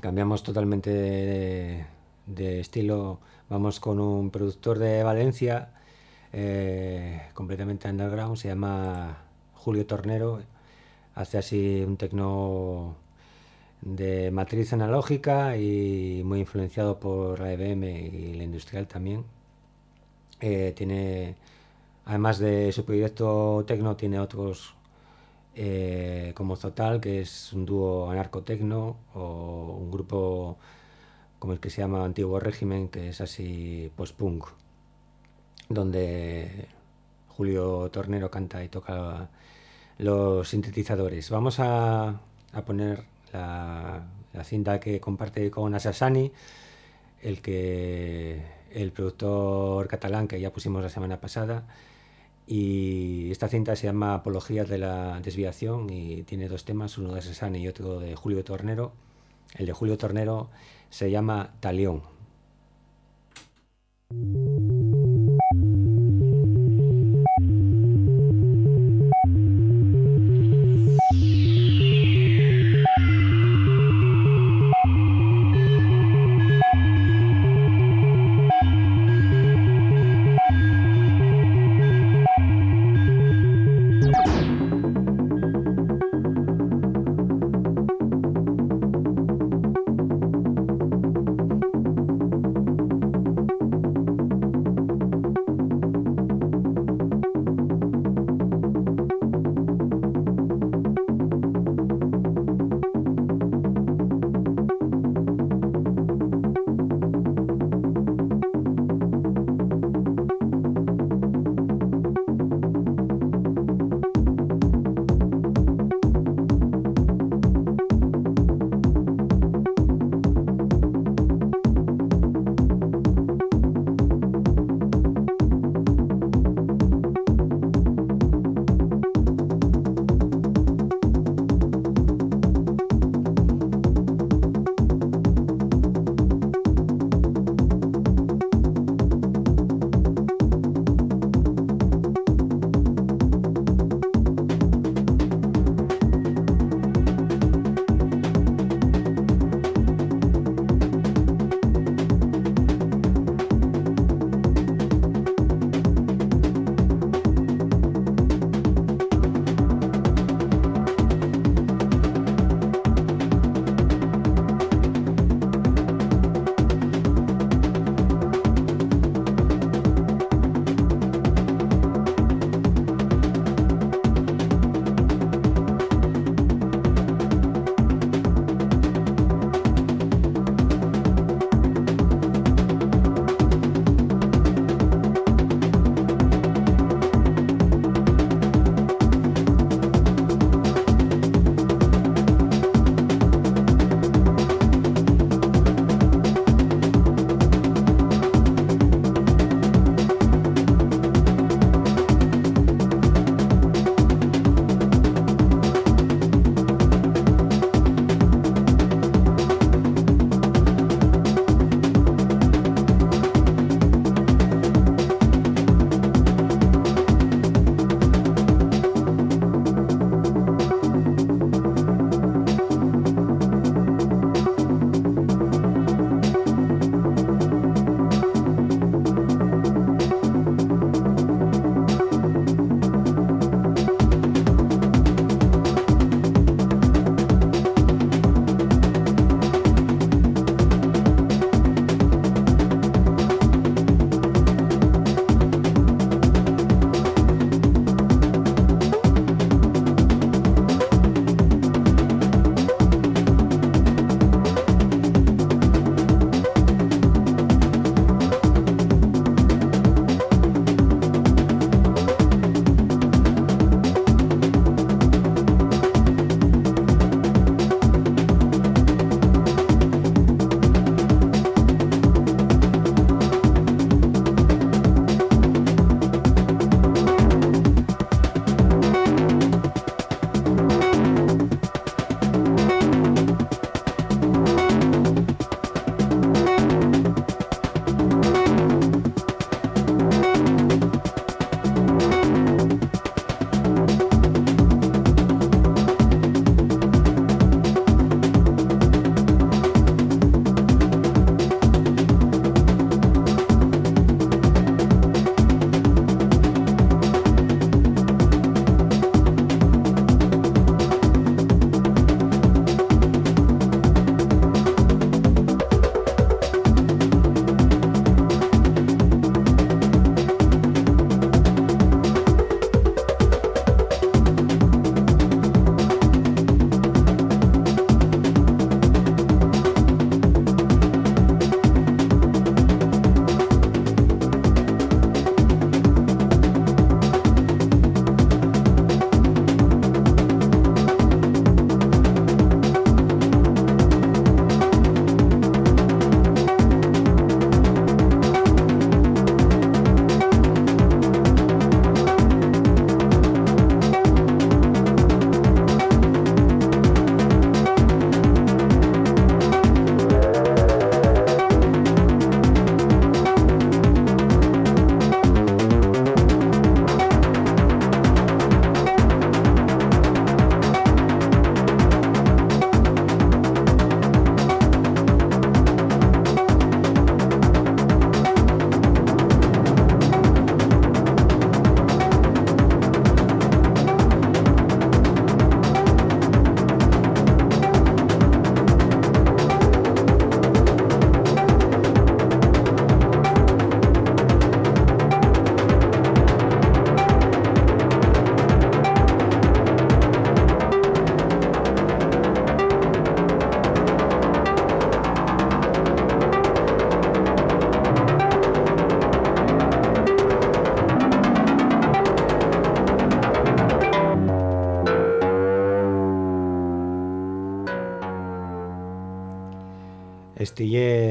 Cambiamos totalmente de, estilo. Vamos con un productor de Valencia, eh, completamente underground, se llama Julio Tornero. Hace así un tecno de matriz analógica y muy influenciado por la EBM y la industrial también. Eh, tiene, además de su proyecto tecno, tiene otros eh, como Zotal, que es un dúo anarco-tecno, o un grupo como el que se llama Antiguo Régimen, que es así post-punk, donde Julio Tornero canta y toca los sintetizadores. Vamos a, poner la, cinta que comparte con Asasani, el, que, el productor catalán que ya pusimos la semana pasada. Y esta cinta se llama Apología de la Desviación y tiene dos temas, uno de Asasani y otro de Julio Tornero. El de Julio Tornero se llama Talión.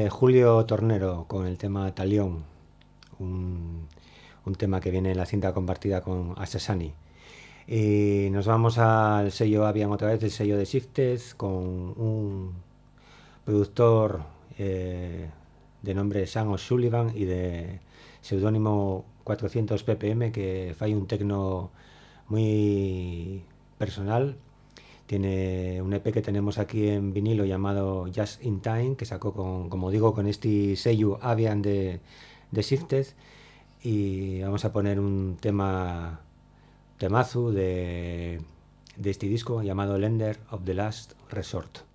Julio Tornero con el tema Talión, un, tema que viene en la cinta compartida con Asesani. Y nos vamos al sello Avian otra vez, el sello de Shifted, con un productor eh, de nombre Sam O'Sullivan y de seudónimo 400 ppm que falla un tecno muy personal tiene un EP que tenemos aquí en vinilo llamado Just in Time, que sacó con, como digo, con este sello Avian de, de Shifted. Y vamos a poner un tema temazo de, de este disco llamado Lender of the Last Resort.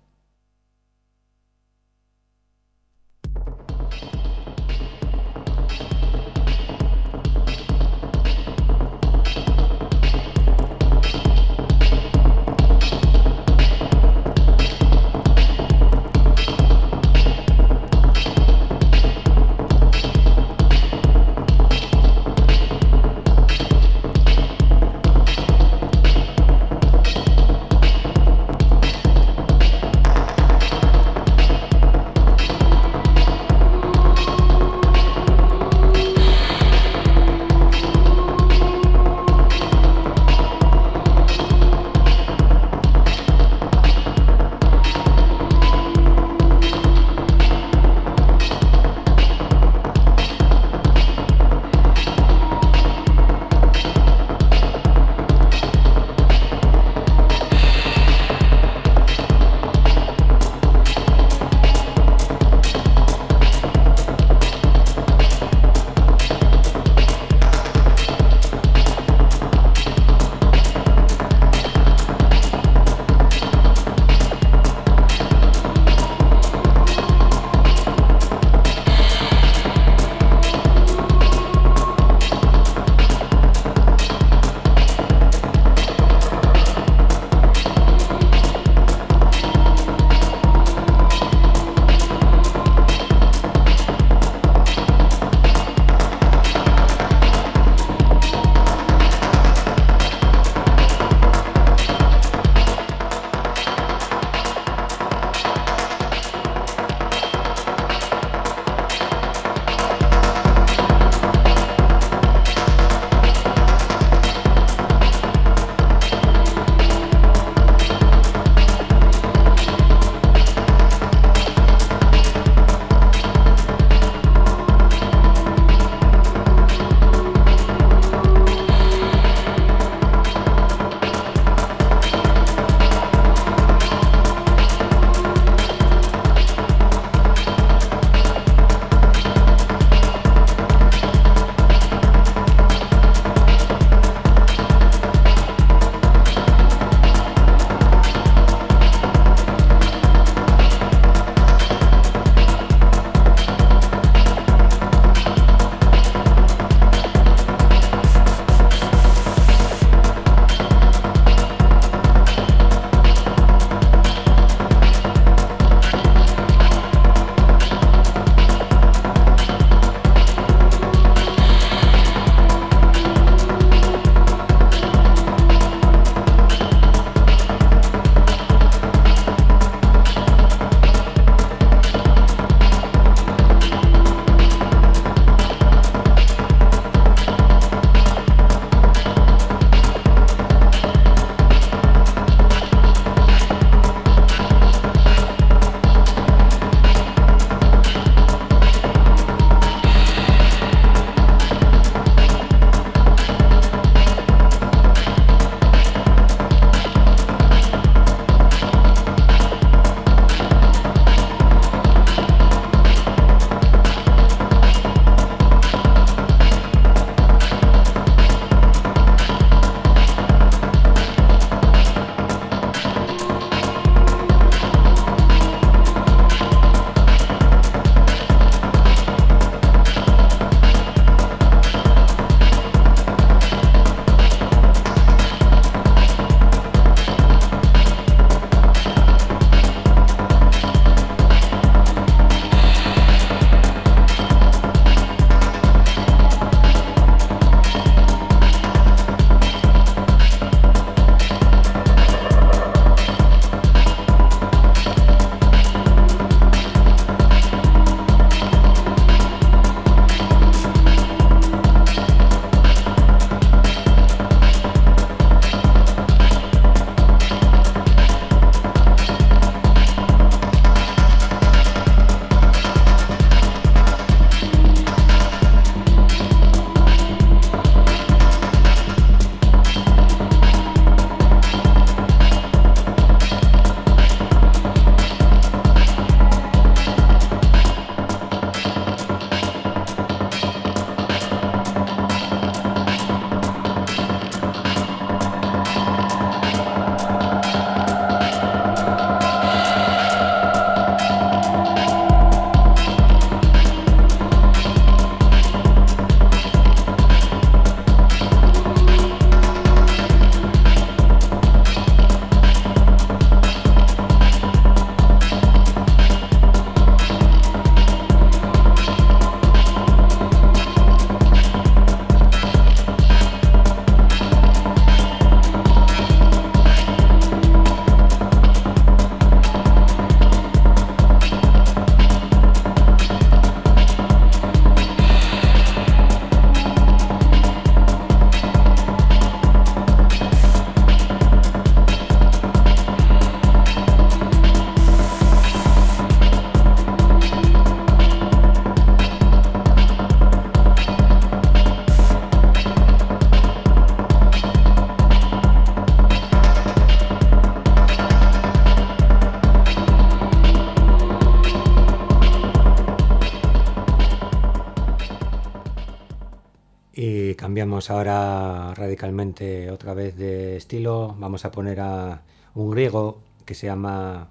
Ahora radicalmente otra vez de estilo. Vamos a poner a un griego que se llama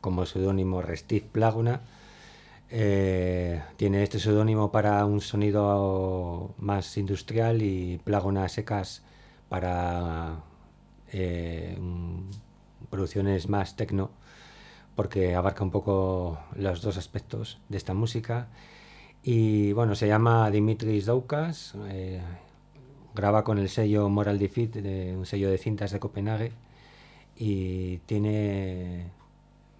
como seudónimo Restif Plaguna. Eh, tiene este seudónimo para un sonido más industrial y Plaguna secas para eh, producciones más tecno, porque abarca un poco los dos aspectos de esta música y bueno, se llama Dimitris Doukas, eh, graba con el sello Moral Defeat, de, un sello de cintas de Copenhague, y tiene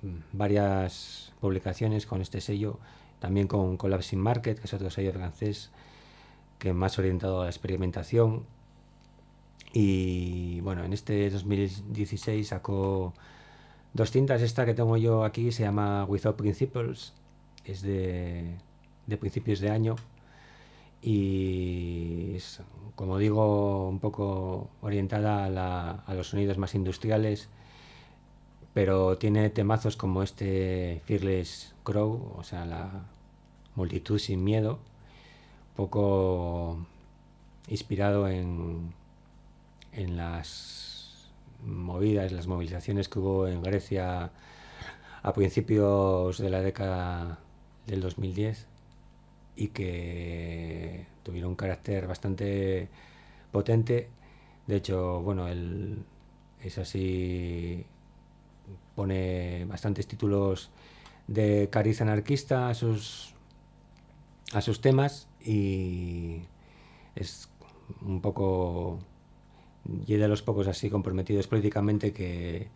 mm, varias publicaciones con este sello, también con Collapsing Market, que es otro sello francés que más orientado a la experimentación. Y bueno, en este 2016 sacó dos cintas. Esta que tengo yo aquí se llama Without Principles, es de de principios de año y como digo, un poco orientada a, los sonidos más industriales, pero tiene temazos como este Fearless Crow, o sea, la multitud sin miedo, poco inspirado en, en las movidas, las movilizaciones que hubo en Grecia a principios de la década del 2010 y que tuvieron un carácter bastante potente. De hecho, bueno, él es así, pone bastantes títulos de cariz anarquista a sus, a sus temas y es un poco y de los pocos así comprometidos políticamente que,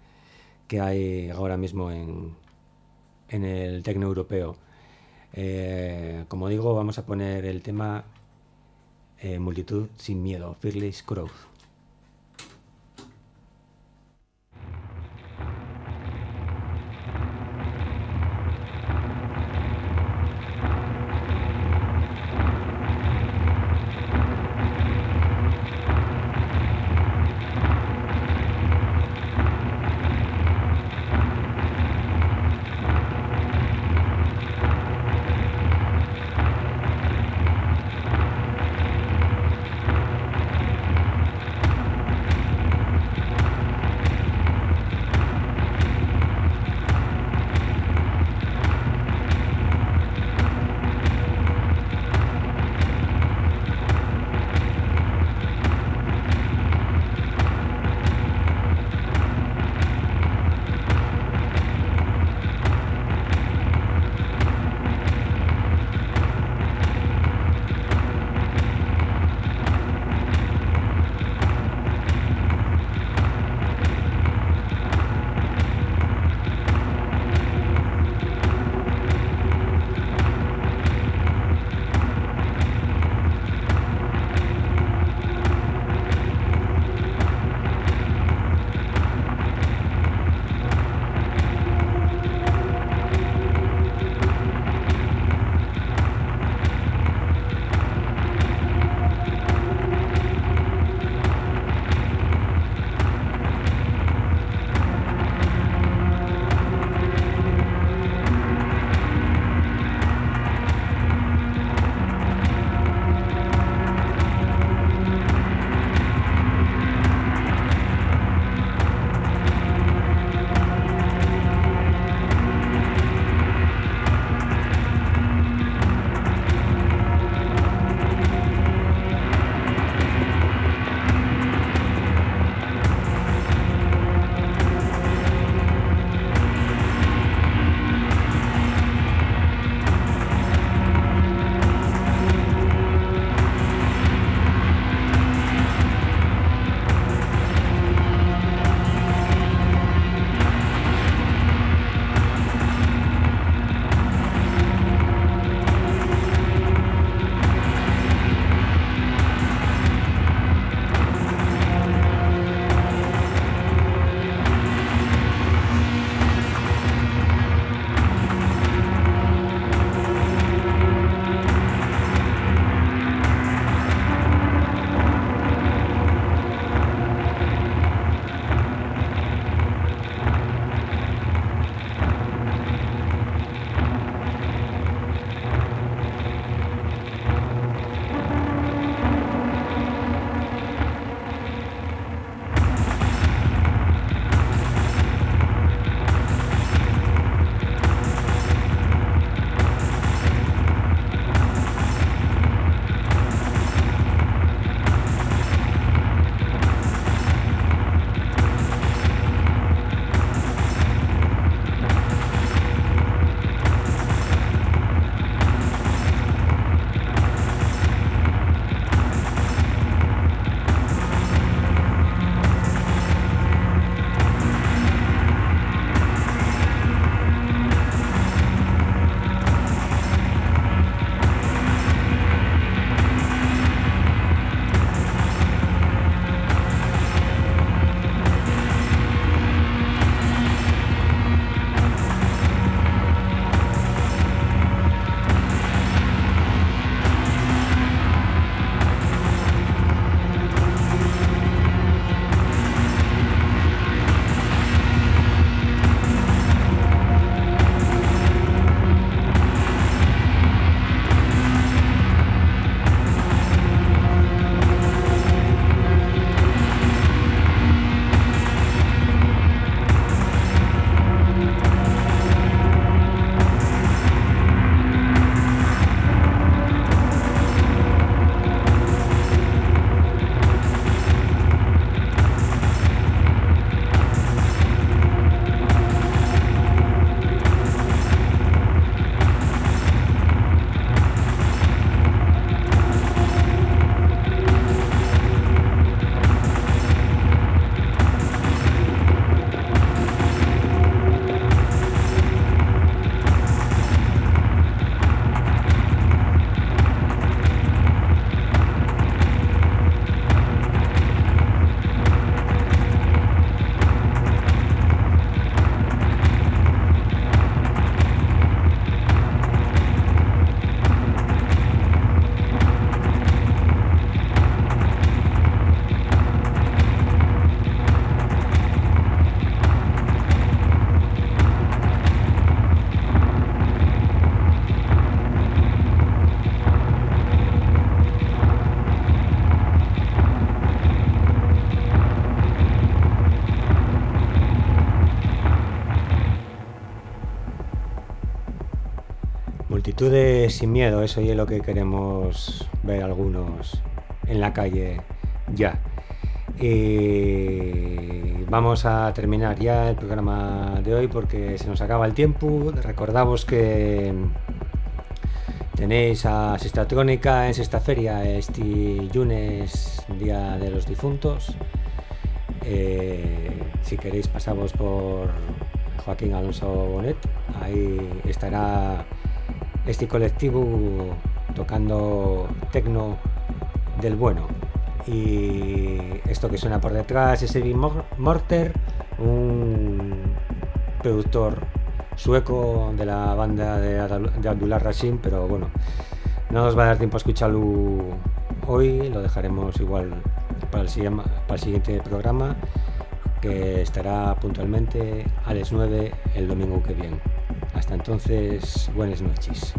que hay ahora mismo en, en el tecno europeo. Eh, como digo, vamos a poner el tema eh, Multitud sin miedo, Fearless Growth. Sin miedo, eso es lo que queremos ver algunos en la calle ya. Y vamos a terminar ya el programa de hoy porque se nos acaba el tiempo. Recordamos que tenéis a Sextatrónica en Sexta Feria este lunes, Día de los Difuntos. Eh, si queréis pasamos por Joaquín Alonso Bonet, ahí estará este colectivo tocando tecno del bueno. Y esto que suena por detrás es Eddie Morter, un productor sueco de la banda de, Abdullah Rashim, pero bueno, no nos va a dar tiempo a escucharlo hoy, lo dejaremos igual para el, para el siguiente programa, que estará puntualmente a las 9 el domingo que viene. Hasta entonces, buenas noches.